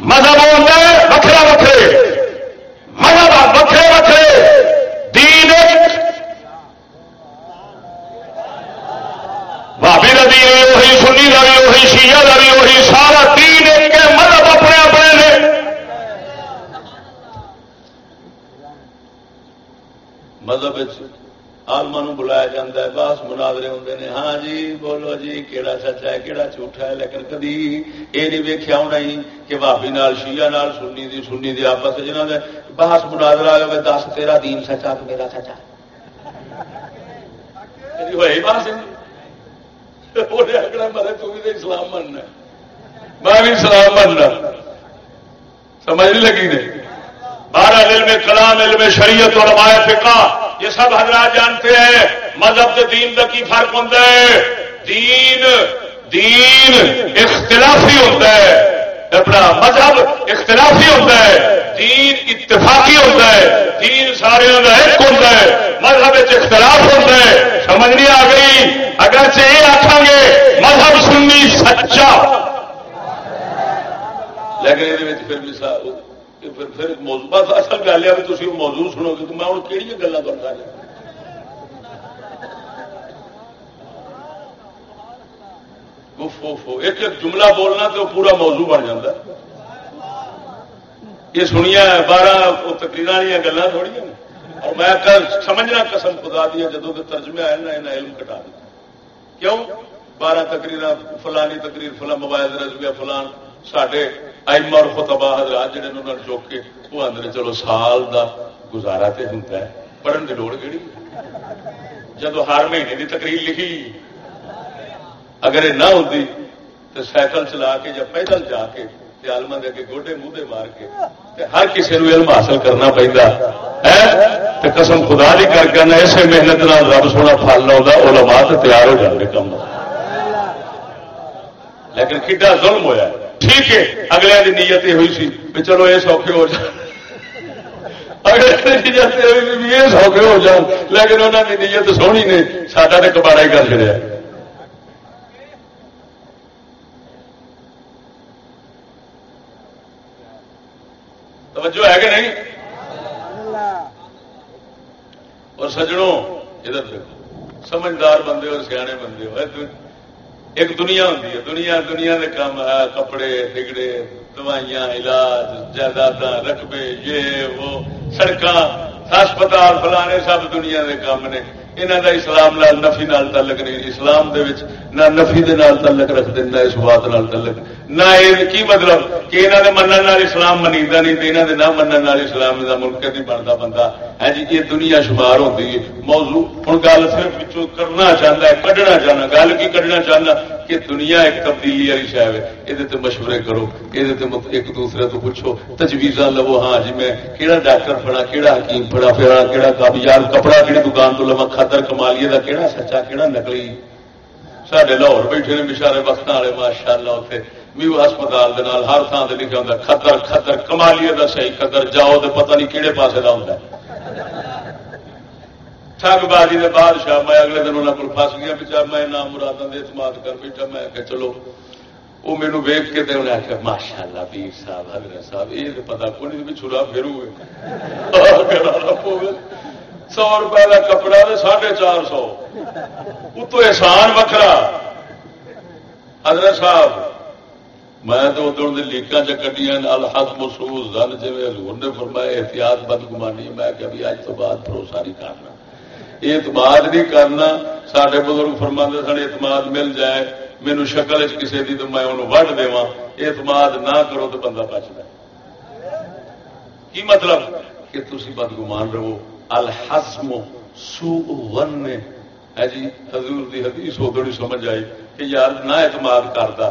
مذہب ہوتا ہے، وکھرا وکھرے۔ مذہب وکھرے وکھرے۔ بھابی کا وہی سنی کا بھی وہی شیعہ کا بھی وہی سارا دین ایک مذہب اپنے اپنے نے۔ مذہب آلما بلایا جاتا ہے بس مناظرے ہوں نے ہاں جی بولو جی کہڑا سچا ہے کہڑا جھوٹا ہے، لیکن کدی یہ نہیں ویکیا ہونا ہی کہ بھابی نال، شیعہ نال، سنی دی سنی دی آپس جنہوں نے بحث مناظرہ ہوئے، دس تیرا دین سچا میرا سچا ہوئے بس ہوئی بحث مرے تو بھی اسلام مننا میں بھی اسلام مننا سمجھ نہیں لگی نہیں بارہ علم کلام علم شریعت اور روایت فقہ یہ سب حضرات جانتے ہیں مذہب کے دین کا کی فرق ہوتا ہے دین دین اختلافی ہوتا ہے اپنا مذہب اختلافی ہوتا ہے دین اتفاقی ہوتا ہے دین سارے کا ایک ہوتا ہے مذہب اختلاف ہوتا ہے سمجھ نہیں آ گئی اگر سے یہ آخان گے، مذہب سننی سچا۔ لیکن یہ پھر پھر پھر موضوع بس اصل گل ہے تھی موضوع سنو گے تو میں ہوں کہڑی گلا کرتا ایک ایک جملہ بولنا تو پورا موضوع بن جاتا یہ سنیا بارہ تقریر والی گلیں تھوڑی اور میں سمجھنا قسم خدا دیا جدو کے ترجمے آئے نا علم کٹا دیا کیوں؟ بارہ تقریر فلانی تقریر، فلاں موبائل رضویا فلان سڈے آئم اور خطبہ حضرات جڑے انہوں نے چوک کے وہ آدھے چلو سال دا گزارا تو ہوتا ہے، پڑھن کی لوڑ کہڑی جب ہر مہینے کی تقریر لکھی، اگر یہ نہ ہوتی تو سائیکل چلا کے یا پیدل جا کے آلما دے کے گوڈے موڈے مار کے ہر کسی نے علم حاصل کرنا پہنتا قسم خدا نہیں کر کے اسے محنت رب سونا پل لا علماء تو تیار ہو جائے کم۔ لیکن کھا ظلم ہویا ہے؟ ٹھیک ہے، اگلے کی نیت یہ ہوئی سی بھی چلو یہ سوکھے ہو جائے یہ سوکھے ہو جان۔ لیکن انہوں نے نیت سونی نے، ساڈا نے کباڑا ہی کر چڑیا توجہ ہے کہ نہیں؟ اور سجڑوں ادھر دیکھو سمجھدار بندے اور سیانے بندے ہو ایک دنیا ہوں دنیا دنیا کے کام ہے کپڑے ٹکڑے دوائیاں علاج جائیداد رقبے یہ وہ سڑک ہسپتال فلانے سب دنیا کے کام نے۔ یہاں کا اسلام نال نفی نال تعلق نہیں، اسلام دے وچ نہ نفی دے نال تعلق رکھ دینا اس بات نال تعلق۔ نہ یہ کی مطلب؟ کہ یہاں کے منع اسلام منیتا نہیں یہاں نہ منع اسلام کا ملک نہیں بنتا بندہ۔ ہے جی یہ دنیا شمار ہوتی ہے۔ موضوع ہوں گل صرف کرنا چاہتا ہے کھڈنا چاہنا گل کی کھڈنا چاہنا کہ دنیا ایک تبدیلی والی شاید ہے۔ یہ مشورے کرو یہ ایک دوسرے تو پوچھو تجویز لو۔ ہاں جی میں کہڑا ڈاکٹر پڑا کہڑا حکیم پڑا پھر کہڑا کابیار کپڑا کہڑی دکان تو لوا خطر کمالیے کا کہڑا سچا کہڑا نکلی سڈے لاہور بیٹھے نے بچارے وقت والے ماشاء اللہ اتنے میو ہسپتال ہر تھان سے لکھا ہوتا خطر خطر کمالیے کا صحیح خطر، جاؤ تو پتہ نہیں کہڑے پاسے کا ہوتا ٹگ بازی کے بادشاہ، میں اگلے دن انہوں کو فس گیا بچا میں نام مرادوں کے اعتماد کر بیٹھا، میں کہ چلو۔ وہ میرے ویگ کے انہیں آخیا ماشاء اللہ پیر صاحب، حضرت صاحب یہ پتا کون بھی چھڑا پھر سو روپئے کا کپڑا تو ساڑھے چار سو۔ اتو احسان وکرا حضرت صاحب، میں تو ادھر لیکاں چکٹیاں الحق محسوس دن جی ہزور نے فرمایا، احتیاط بدگمانی۔ میں کہ اج تو بعد بھروسہ نہیں کرنا۔ اعتماد نہیں کرنا۔ سارے بزرگ فرما سن، اعتماد مل جائے۔ مینو شکل کسی کی تو میں انہوں وڈ دوا اعتماد نہ کرو تو بندہ بچتا کی مطلب؟ کہ تھی بدگمان رہو۔ الحسم سو ون ہے جی حضور دی حدیث ادھر سمجھ آئی کہ یار نہ اعتماد کرتا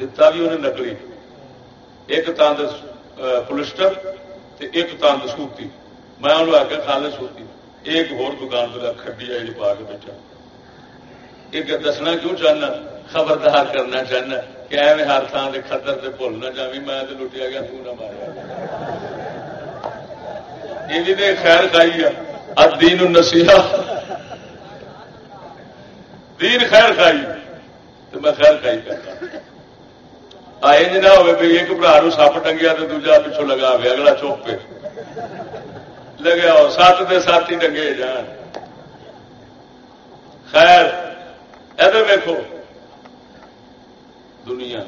دتا بھی انہیں نکلی۔ ایک تاند پولسٹر ایک تاند سوتی۔ میں انہوں آ کے کھا سوتی۔ ایک ہور دکان پہ کھڈی آئی پا کے بیٹھا ایک دسنا کیوں چاہنا؟ خبردار کرنا چاہنا کہ ایویں ہر تھان سے خطر سے بھول نہ جاوی میں لٹیا گیا، تو نہ مارا یہ بھی خیر کھائی ہے۔ دین نسیحا دین خیر کھائی۔ تو میں خیر کھائی کرتا۔ آئے نہ ہوئے بھی ایک برا سپ ٹنگیا تو دوجا پچھو لگا اگلا چوک پہ۔ لگیا ہو، سات دے ساتھی ڈنگے جان۔ خیر، ادھر ویکو دنیا،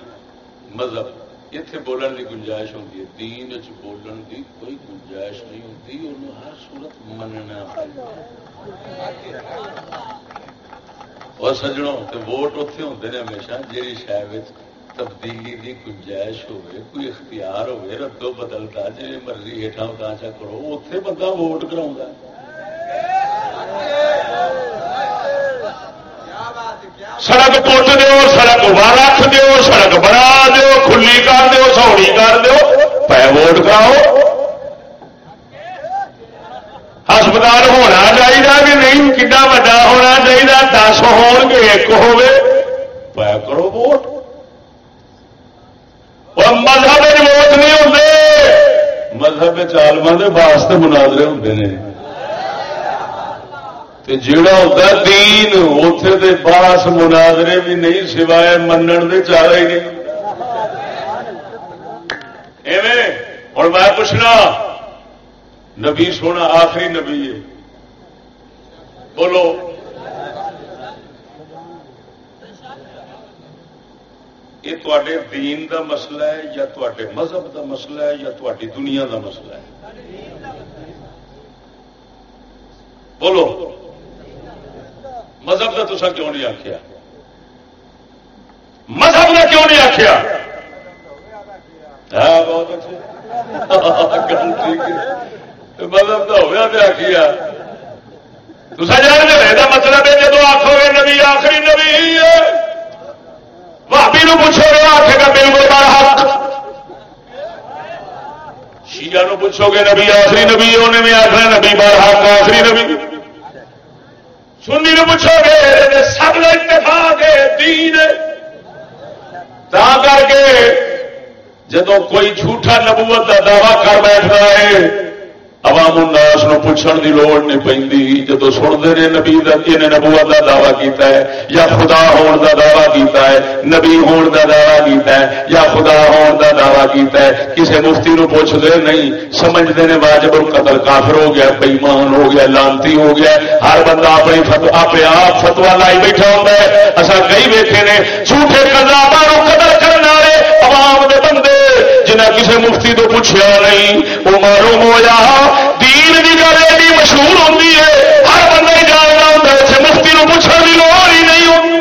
مذہب۔ اتنے بولن کی گنجائش ہوتی ہے دین چ بولن کی کوئی گنجائش نہیں ہوتی انہوں ہر صورت مننا اور سجڑوں ووٹ اتے ہوتے ہیں ہمیشہ جی شہر تبدیلی کی گنجائش ہوئے کوئی اختیار ہوئے ردو بدلتا جی مرضی ہیٹا اتنا کرو اتے بندہ ووٹ کرا سڑک پٹ دو سڑک رکھ دو سڑک بنا دو کھلی کر دو سوڑی کر دو پہ ووٹ کراؤ۔ ہسپتال ہونا چاہیے کہ نہیں؟ کنا وا ہونا چاہیے دس ہو گے ایک ہوے پہ کرو ووٹ۔ مذہب ووٹ نہیں ہوتے مذہب چالما کے واسطے مناظرے ہوتے ہیں جڑا ہوتا دین اتے دے پاس مناظرے بھی نہیں سوائے منن دے چار ہی نہیں اور میں پوچھنا نبی سونا آخری نبی ہے بولو یہ تے دین دا مسئلہ ہے یا تے مذہب دا مسئلہ ہے یا تاری دنیا دا مسئلہ ہے بولو مذہب کا تصا کیوں نہیں آخیا مذہب نے کیوں نہیں آخیا ہاں، بہت اچھا مذہب کا ہوا تو آخیا تصا جان رہتا مطلب ہے جب آخو گے نبی آخری نبی بھابی نو پوچھو گے آخے گا بالکل بڑا حق۔ شیعہ نو پوچھو گے نبی آخری نبی انہیں بھی آخر نبی بار حق آخری نبی۔ سنی نو پوچھو گے سب اتفاق ہے، دین تا کر کے جدو کوئی جھوٹا نبوت کا دعوی کر بیٹھ رہا ہے عوام الناس نو پوچھن دی لوڑ نہیں پی جدو سنتے ہیں نبی نے نبوت کا دعوی کیتا ہے، یا خدا ہون دا دعوی کیتا ہے، نبی ہون دا دعوی کیتا ہے، یا خدا ہون دا دعوی کیتا ہے کسی مفتی نو پوچھتے نہیں، سمجھتے ہیں واجب القتل کافر ہو گیا بےمان ہو گیا، لانتی ہو گیا، ہر بندہ اپنی اپنے آپ فتوا لائی بیٹھا ہوتا ہے اصا کئی بیٹھے نے، جھوٹے کزابا قدر کرنے والے عوام دے بندے جنہیں کسی مفتی تو پوچھا نہیں، وہ معلوم ہوا دین کی گل ایڈی مشہور ہوتی ہے، ہر بندہ ہی جاننا ہوتا ہے مفتی کو پوچھنے کی لوڑ ہی نہیں ہوتی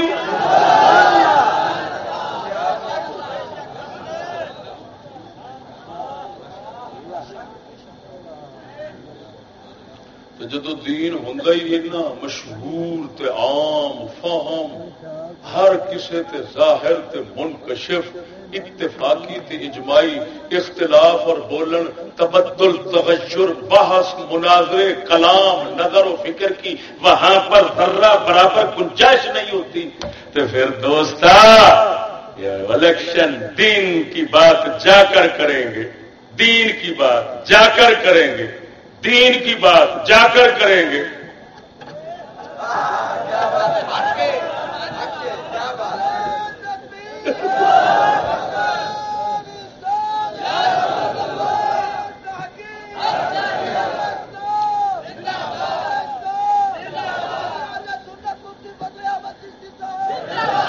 جدو دین ہوں ہی نا مشہور تے عام، فہم، ہر کسے تے ظاہر تے منکشف اتفاقی تے اجماعی اختلاف اور بولن، تبدل، تغیر، بحث، مناظرے، کلام، نظر و فکر کی وہاں پر ذرہ برابر گنجائش نہیں ہوتی۔ تو پھر دوست الیکشن دین کی بات جا کر کریں گے۔ دین کی بات جا کر کریں گے۔ دین کی بات جا کر کریں گے۔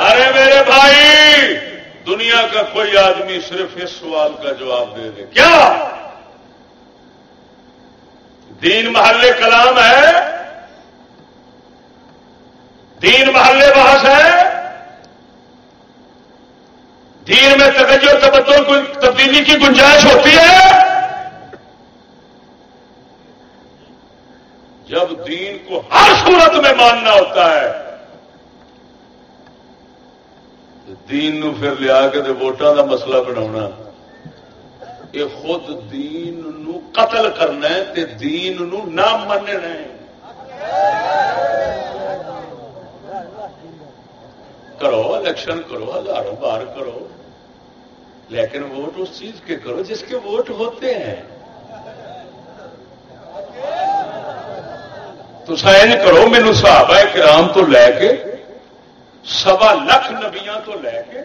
ارے میرے بھائی، دنیا کا کوئی آدمی صرف اس سوال کا جواب دے دے۔ کیا؟ دین محلے کلام ہے۔ دین محلے بحث ہے۔ دین میں توجہ تبدل کو تبدیلی کی گنجائش ہوتی ہے۔ جب دین کو ہر صورت میں ماننا ہوتا ہے دین نو پھر لیا کے ووٹان کا مسئلہ بنا یہ خود دین نو قتل کرنا ہے تے دین نو نہ مننا ہے۔ کرو، الیکشن کرو ہزاروں بار کرو۔ لیکن ووٹ اس چیز کے کرو جس کے ووٹ ہوتے ہیں۔ تو سائن کرو، مینو صحابہ کرام تو لے کے، سوا لکھ نبیاں تو لے کے،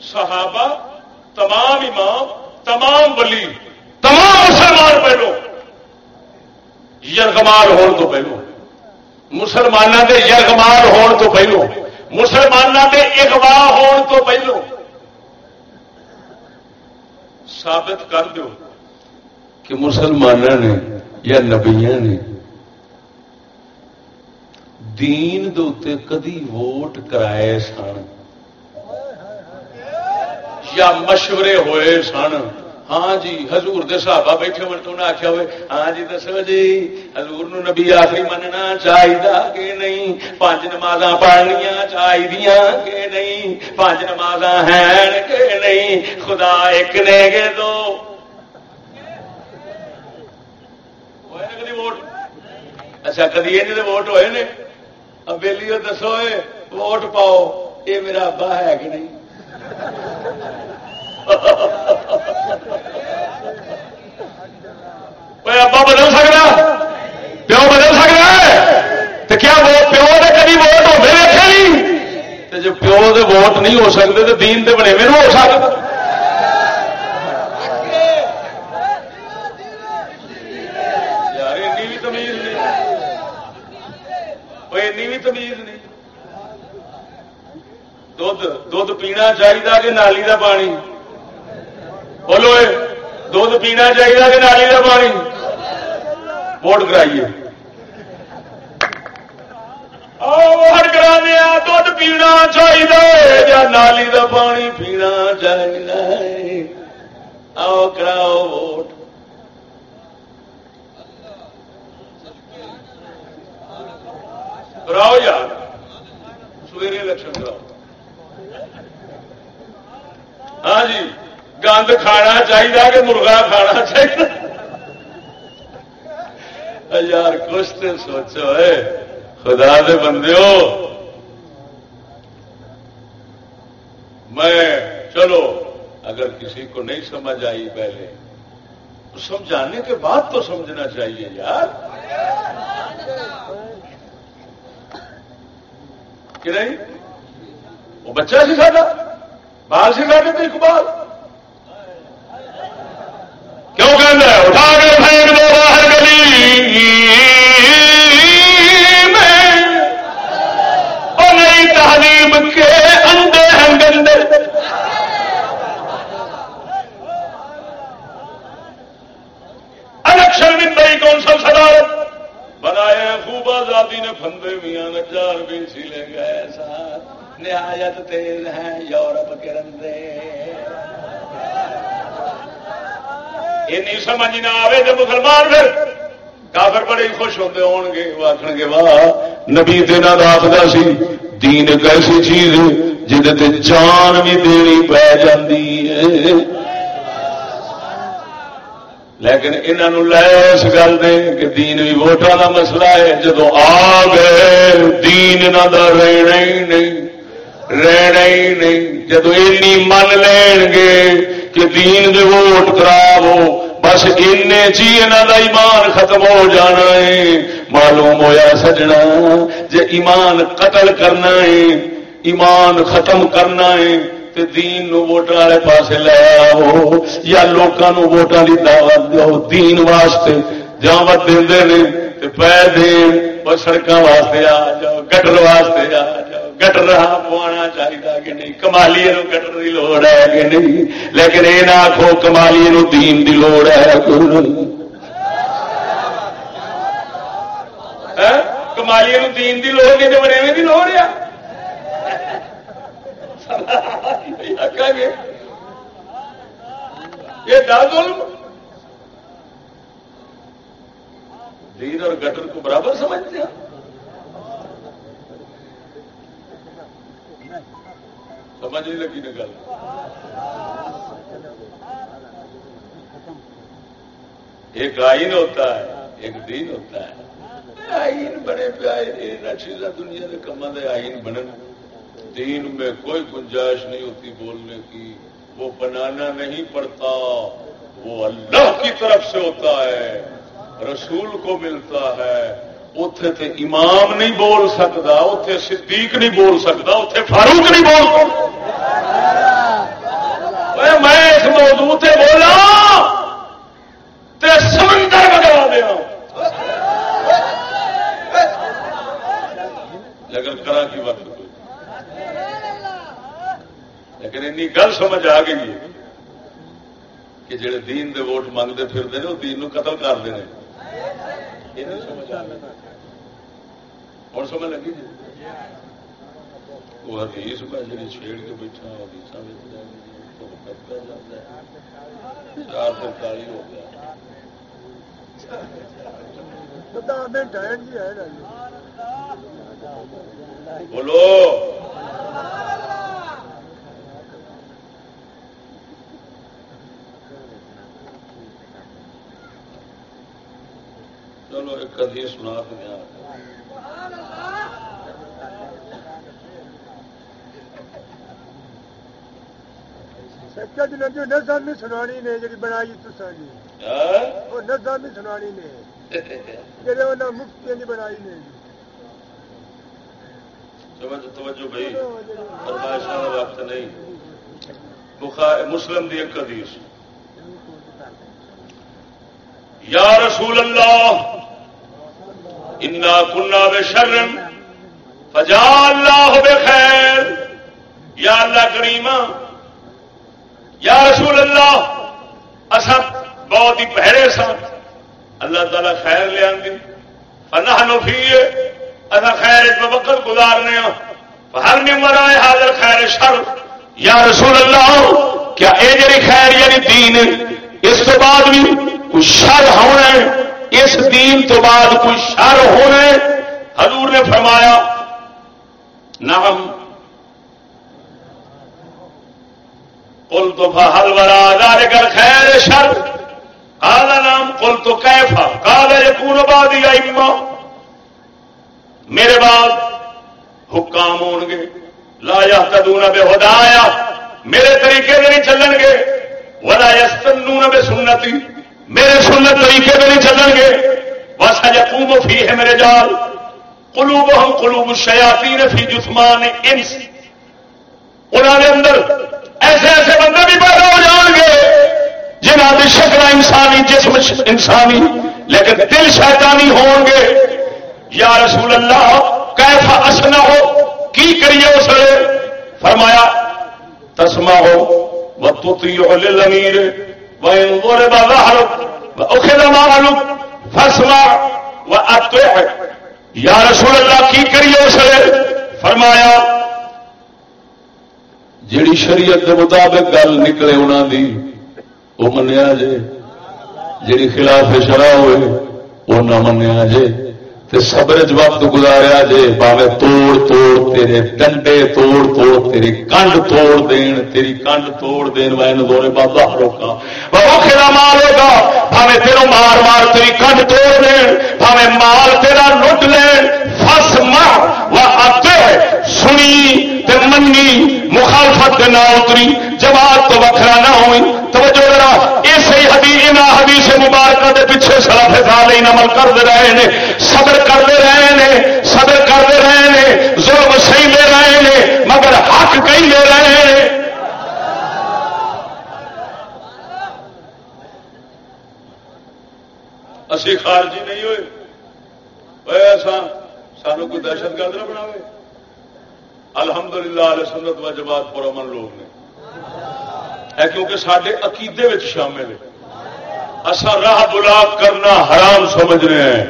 صحابہ، تمام امام، تمام ولی، تمام مسلمان پہلو۔ یرغمال ہون تو پہلو۔ مسلمانوں کے یرغمال ہون تو پہلو۔ مسلمانوں کے اغوا ہون تو پہلو۔ ثابت کر دو کہ مسلمانوں نے یا نبیا نے دین دے کدی ووٹ کرائے سن یا مشورے ہوئے سن ہاں جی ہزور دسابا بیٹھے من تو آخیا ہوئے ہاں جی دسو جی ہزور نبی آخری مننا چاہیے کہ نہیں؟ پانچ نماز پڑھنیا چاہیے کہ نہیں؟ پانچ نماز ہیں کہ نہیں؟ خدا ایک نے گے دو۔ ووٹ؟ اچھا کدی یہ ووٹ ہوئے نے؟ ابیلی دسو ووٹ پاؤ، یہ میرا ابا ہے کہ نہیں؟ ابا بدل سکتا پیو بدل سکتا ہے تو کیا پیو نے کبھی ووٹ ہوتے ویسے نہیں جب پیو دے ووٹ نہیں ہو سکتے تو دین دے بنے ہو سکتا بھی تمیز نہیں وہ این بھی تمیز نہیں دھد پینا چاہیے کہ نالی کا پانی بولو دھد پینا چاہیے کہ نالی کا پانی؟ ووٹ کرائیے۔ ووٹ کرا دیا دھد پینا چاہیے یا نالی کا پانی پینا چاہیے آؤ کراؤ ووٹ۔ کراؤ یار۔ سویرے الیکشن کراؤ۔ ہاں جی۔ گند کھانا چاہیے کہ مرغا کھانا چاہیے؟ یار، کچھ تو سوچو ہے خدا دے بندے ہو میں، چلو، اگر کسی کو نہیں سمجھ آئی پہلے، تو سمجھانے کے بعد تو سمجھنا چاہیے یار۔ کہ نہیں؟ وہ بچہ سکھاتا، بال سکھاتے تھے اقبال کہنا ہے اٹھا کے پھینک دو باہر گلی میں اور نئی تعلیم کے اندے ہیں گندے الیکشن میں نئی کون سا صدارت بنائے خوب آزادی نے فندے میاں نجار بھی سیلے گئے ساتھ نہایت تیز ہیں یورپ کے رندے این سمجھ نہ آئے تو مسلمان پھر کافر بڑے خوش ہوتے ہو گے آخر گے، واہ، نبی تینا آخر سی، دین ایک ایسی چیز جہد جان بھی دینی پی جاتی ہے۔ لیکن انہوں لے اس گل دے کہ دین بھی ووٹان کا مسئلہ ہے جب آ گئے، دین انہوں کا رہنا ہی نہیں، رہنا ہی نہیں۔ جب این من لین گے کہ دین دے ووٹ خراب ہو بس این چی انہوں کا ایمان ختم ہو جانا ہے معلوم ہویا سجنا جے ایمان قتل کرنا ہے ایمان ختم کرنا ہے تے دین نو ووٹر والے پاس لے آو یا لوگوں ووٹان کی دعوت دو دین واسطے جاوت دے پی دین سڑکوں واسطے آ جاؤ گٹر واسطے آ جاؤ گٹر ہاں پوانا چاہیے کہ نہیں کمالی گٹر کی لوڑ ہے کہ نہیں۔ لیکن یہ نہ آخو کمالی دین کی لوڑ ہے۔ ہاں؟ کمالی دین کی لوڑ نہیں تو بڑے کی لوڑ ہے۔ گے یہ ظلم۔ دین اور گٹر کو برابر سمجھتے ہیں سمجھ نہیں لگی نا گل ایک آئین ہوتا ہے، ایک دین ہوتا ہے۔ آئین بنے پہ چیزاں دنیا کے کما دے آئین بنن۔ دین میں کوئی گنجائش نہیں ہوتی بولنے کی۔ وہ بنانا نہیں پڑتا، وہ اللہ کی طرف سے ہوتا ہے، رسول کو ملتا ہے۔ اتے تے امام نہیں بول سکتا اتے صدیق نہیں بول سکتا اتے فاروق نہیں بول سکتا میں اس موضوع تے بولا تے سمندر بگا دیا لیکن کرا کی وقت؟ کوئی لیکن این گل سمجھ آ گئی ہے کہ جڑے دین دے ووٹ منگتے پھرتے ہیں وہ دین نو قتل کرتے ہیں یہ نہیں سمجھ آ اور سمجھ لگی جی؟ وہ حدیث میں جی چھیڑ کے بیٹھا حدیث چار ترتالی ہو گیا۔ بولو۔ چلو ایک کدی سنا دیا سچا جی جو نظامی سنانی نے جی بنائی تسا جی وہ نظامی سنانی نے جہے انہیں مفتی جی بنائی نے توجہ بھائی فرمائش وقت نہیں بخار مسلم دی ایک حدیث یا رسول اللہ انا کنا بے شرم فجا اللہ بے خیر یا اللہ کریما یا رسول اللہ اصا بہت ہی پہرے سن اللہ تعالی خیر لیا فنا نفی اصا خیر وقت گزارنے ہر نمبر آئے حاضر خیر شر۔ یا رسول اللہ، کیا اے جی خیر یعنی دین؟ اس تو بعد بھی کچھ شر ہونا ہے۔ اس دین تو بعد کوئی شر ہونا ہے۔ حضور نے فرمایا نام کل تو ہل برا کر خیر شر۔ کالا نام کل تو کیفا کالا یقون باد اما میرے بعد حکام ہو گے۔ لا یا کدونا بے ہدایا میرے طریقے سے نہیں چلن گے۔ ولا یستنون بے سنتی میرے سنت طریقے سے نہیں چلن گے۔ بس یقوم فی ہے میرے جال۔ قلوبہم قلوب شیاتی فی جسمان انس انہوں نے اندر ایسے ایسے بندے بھی پیدا ہو جان گے جنہ کی شکل انسانی، جسم انسانی، لیکن دل شیطانی ہون گے۔ یا رسول اللہ کیفا اسنا ہو کی کریے اس نے فرمایا تسما ہو وہ توتی امیر وہ مالو فسما وہ یا رسول اللہ، کی کریے اس نے فرمایا جیڑی شریعت کے مطابق گل نکلے انہوں دی وہ منیا جے۔ جیڑی خلاف شرح ہوئے وہ نہ منیا جے۔ تے صبر وقت گزاریا جے، باوے توڑ توڑ تیرے ڈنڈے توڑ توڑ، تیری کنڈ توڑ دین، تیری کنڈ توڑ دین۔ میں دورے بابا روکا۔ وہ کھڑا مار ہوگا بھاوے تیرو مار مار تیری کنڈ توڑ دین بھاوے مال تیرا لٹ لین۔ فس مار وہ آتے سنی تے منی مخالفت کے نہ اتری جماعت تو وکرا نہ ہوئی توجہ ذرا اسی حدیث ان حدیث مبارکہ دے پیچھے سلف صالحین عمل کرتے رہے ہیں صبر کرتے رہے ہیں صبر کرتے رہے ہیں ظلم صحیح لے رہے ہیں مگر حق کہیں لے رہے ہیں اسی خارجی نہیں ہوئے۔ ایسا، سانو کوئی دہشت گرد نہ بناوے۔ الحمدللہ علیہ سنت و جماعت پر امن لوگ نے ہے کیونکہ سارے عقیدے شامل ہے۔ اصا راہ بلاک کرنا حرام سمجھنے ہیں۔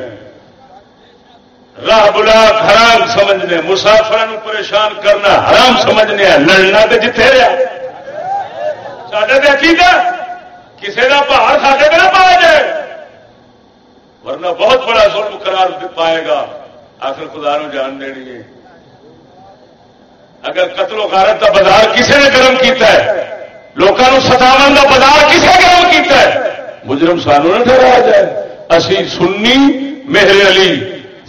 راہ بلاک حرام سمجھنے مسافر پریشان کرنا حرام سمجھنے لڑنا تو جتے رہا سڈے تو عقیدہ کسی کا پہاڑ ساڈے پہ نہ پایا جائے۔ ورنہ بہت بڑا ظلم قرار پائے گا۔ آخر خدا نو جان دینی ہے۔ اگر قتل و غارت کا بازار کسی نے گرم کیتا ہے؟ لوگوں ستاو کا بازار کسی گرم کیتا ہے؟ مجرم سانو نہ ٹھہرایا جائے۔ اسی سنی مہر علی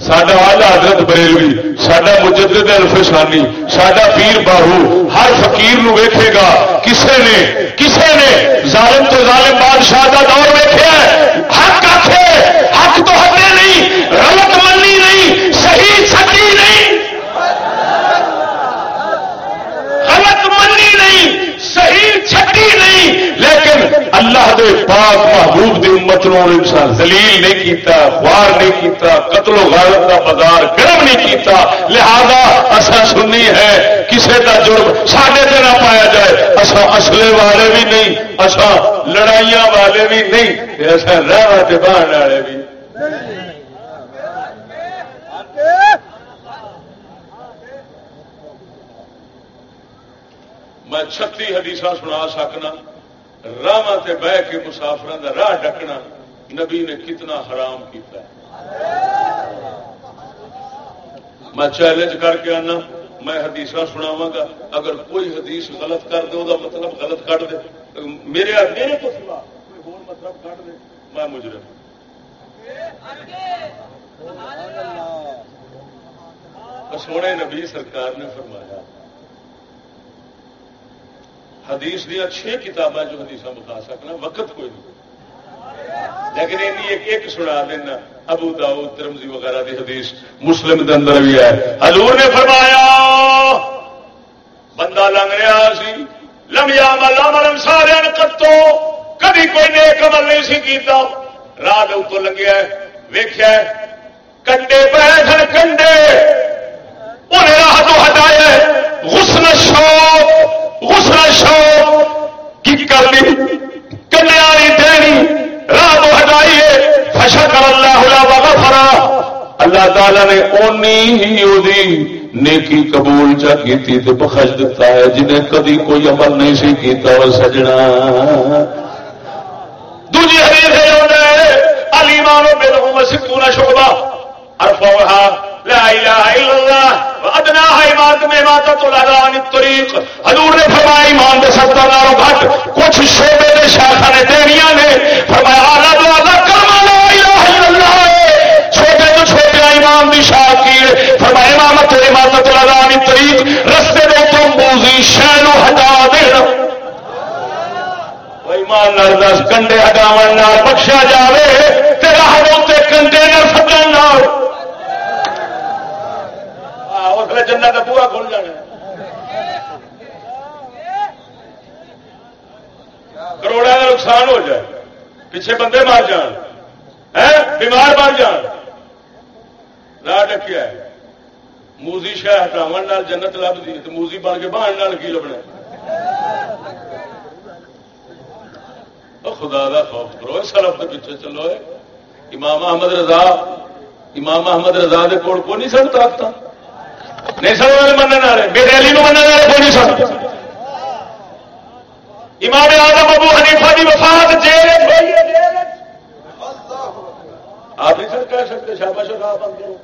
سڈا آلہ حضرت بریلوی سڈا مجدد الفسانی سڈا پیر باہو، ہر فقیر نو ویکھے گا، کسے نے کسے نے ظالم تو ظالم بادشاہ کا دور ویکیا حق آخے حق تو ہٹے نہیں غلط منی نہیں صحیح سچی نہیں صحیح چھٹی نہیں لیکن اللہ دے پاک محبوب دی امت نو انسان دلیل نہیں کیتا خوار نہیں کیتا، قتل و غارت کا بازار گرم نہیں کیتا۔ لہذا اصا سنی ہے، کسے کا جرم ساڈے سے نہ پایا جائے۔ اصا اصلے والے بھی نہیں اصا لڑائیاں والے بھی نہیں اصا رہ بہن والے بھی۔ میں چھتی حدیث سنا سکنا۔ راہ بہ کے مسافر کا راہ ڈکنا نبی نے کتنا حرام کیتا ہے۔ میں چیلنج کر کے آنا، میں حدیث سناوا گا۔ اگر کوئی حدیث غلط کر دے وہ مطلب غلط کٹ دے۔ میرے میرے تو سوا کوئی مطلب کٹ دے، میں مجرم سونے نبی سرکار نے فرمایا حدیث دیا چھ کتابیں جو حدیث بتا سکنا، وقت کوئی نہیں۔ لیکن ایک ایک سنا دینا۔ ابو داؤ ترمزی وغیرہ دی حدیث مسلم کے اندر بھی ہے۔ حضور نے فرمایا، بندہ لنگ رہا سی لمیا مل سارے کتو کبھی کوئی نیک عمل نہیں سی کیتا۔ راہ اتو لگیا ویخیا کنڈے پہ سن کنڈے۔ انہیں راہ تو ہٹائے غسل شوق غسل شوق کی کر لی کنیا دینی، راہ تو ہٹائیے فشا کر اللہ فرا اللہ تعالی نے اونی ہی وہی نیکی قبول چا کی بخش دیتا ہے، جنہیں کدی کوئی عمل نہیں سی کیتا اور سجنا۔ دوجی حدیث ہے علی مانو بے لہو مسجد پورا شعبہ ارفوها لا الہ الا اللہ ادنا عبادت میں عبادت الادان الطریق۔ حضور نے فرمایا ایمان دے ستر ناروں گھٹ۔ کچھ شعبے دے شاخا نے دینیاں نے فرمایا اعلی تو اعلی کلمہ لا الہ الا اللہ۔ چھوٹے تو چھوٹے ایمان دی شاکی فرمایا، امامت عبادت الادان الطریق۔ رستے دے تو موزی شہنو ہٹا دینا ایمان نال دس کنڈے ہٹاون نال بخشا جاوے۔ تیرا ہروں کنڈے نہ سٹن نال اس جنت کا پورا کھل جانا کروڑا کا نقصان ہو جائے۔ پیچھے بندے مار جان۔ بیمار بن جان۔ لا ڈکیا ہے۔ موزی شہ ہٹاو جنت لب دی تو موزی بن کے بہان کی لبنا خدا دا خوف کرو۔ سرف کے پیچھے چلو امام احمد رضا امام احمد رضا دے کوڑ کو نہیں سن طاقت نہیں سن منع والے میرے علی منع والے کوئی نہیں سن امام آدم ابو حنیفہ کی وفات جیل آپ نہیں سر کہہ سکتے، شاباش شاہ بند کرو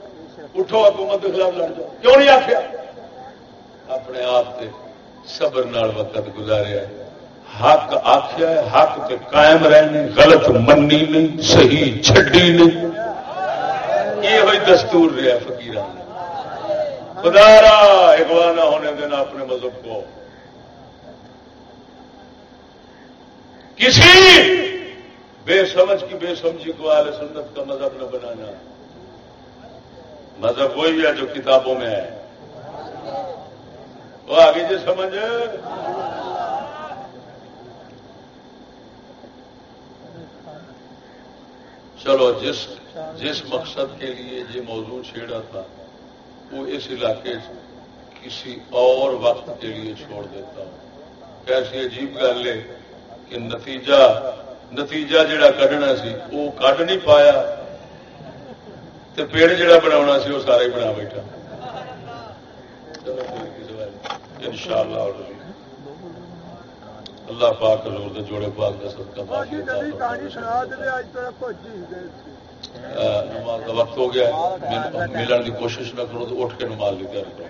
اٹھو، حکومت کے خلاف لڑ جاؤ۔ کیوں نہیں آخیا اپنے آپ سے صبر نال وقت گزاریا حق آخیا حق تے قائم رہنے، غلط منی نہیں، صحیح چھڈی نہیں۔ یہ ہوئی دستور رہا فکیر خدارا اگوا نہ ہونے دینا اپنے مذہب کو۔ کسی بے سمجھ کی بے سمجھی کو آل سنت کا مذہب نہ بنانا۔ مذہب وہی ہے جو کتابوں میں ہے۔ وہ آگے جو سمجھ۔ چلو جس جس مقصد کے لیے یہ موضوع چھیڑا تھا وہ اس علاقے کسی اور وقت کے لیے چھوڑ دیتا ہوں۔ کیسی عجیب گل ہے کہ نتیجہ نتیجہ جڑا کھنا سی، وہ کھ نہیں پایا۔ تو پیڑ جڑا بنا سی، وہ سارے بنا بیٹھا۔ ان شاء اللہ اللہ پاک حضور جوڑے پاک کا سب کا نماز کا وقت ہو گیا ملن کی کوشش نہ کرو تو اٹھ کے نماز کی تیاری کرو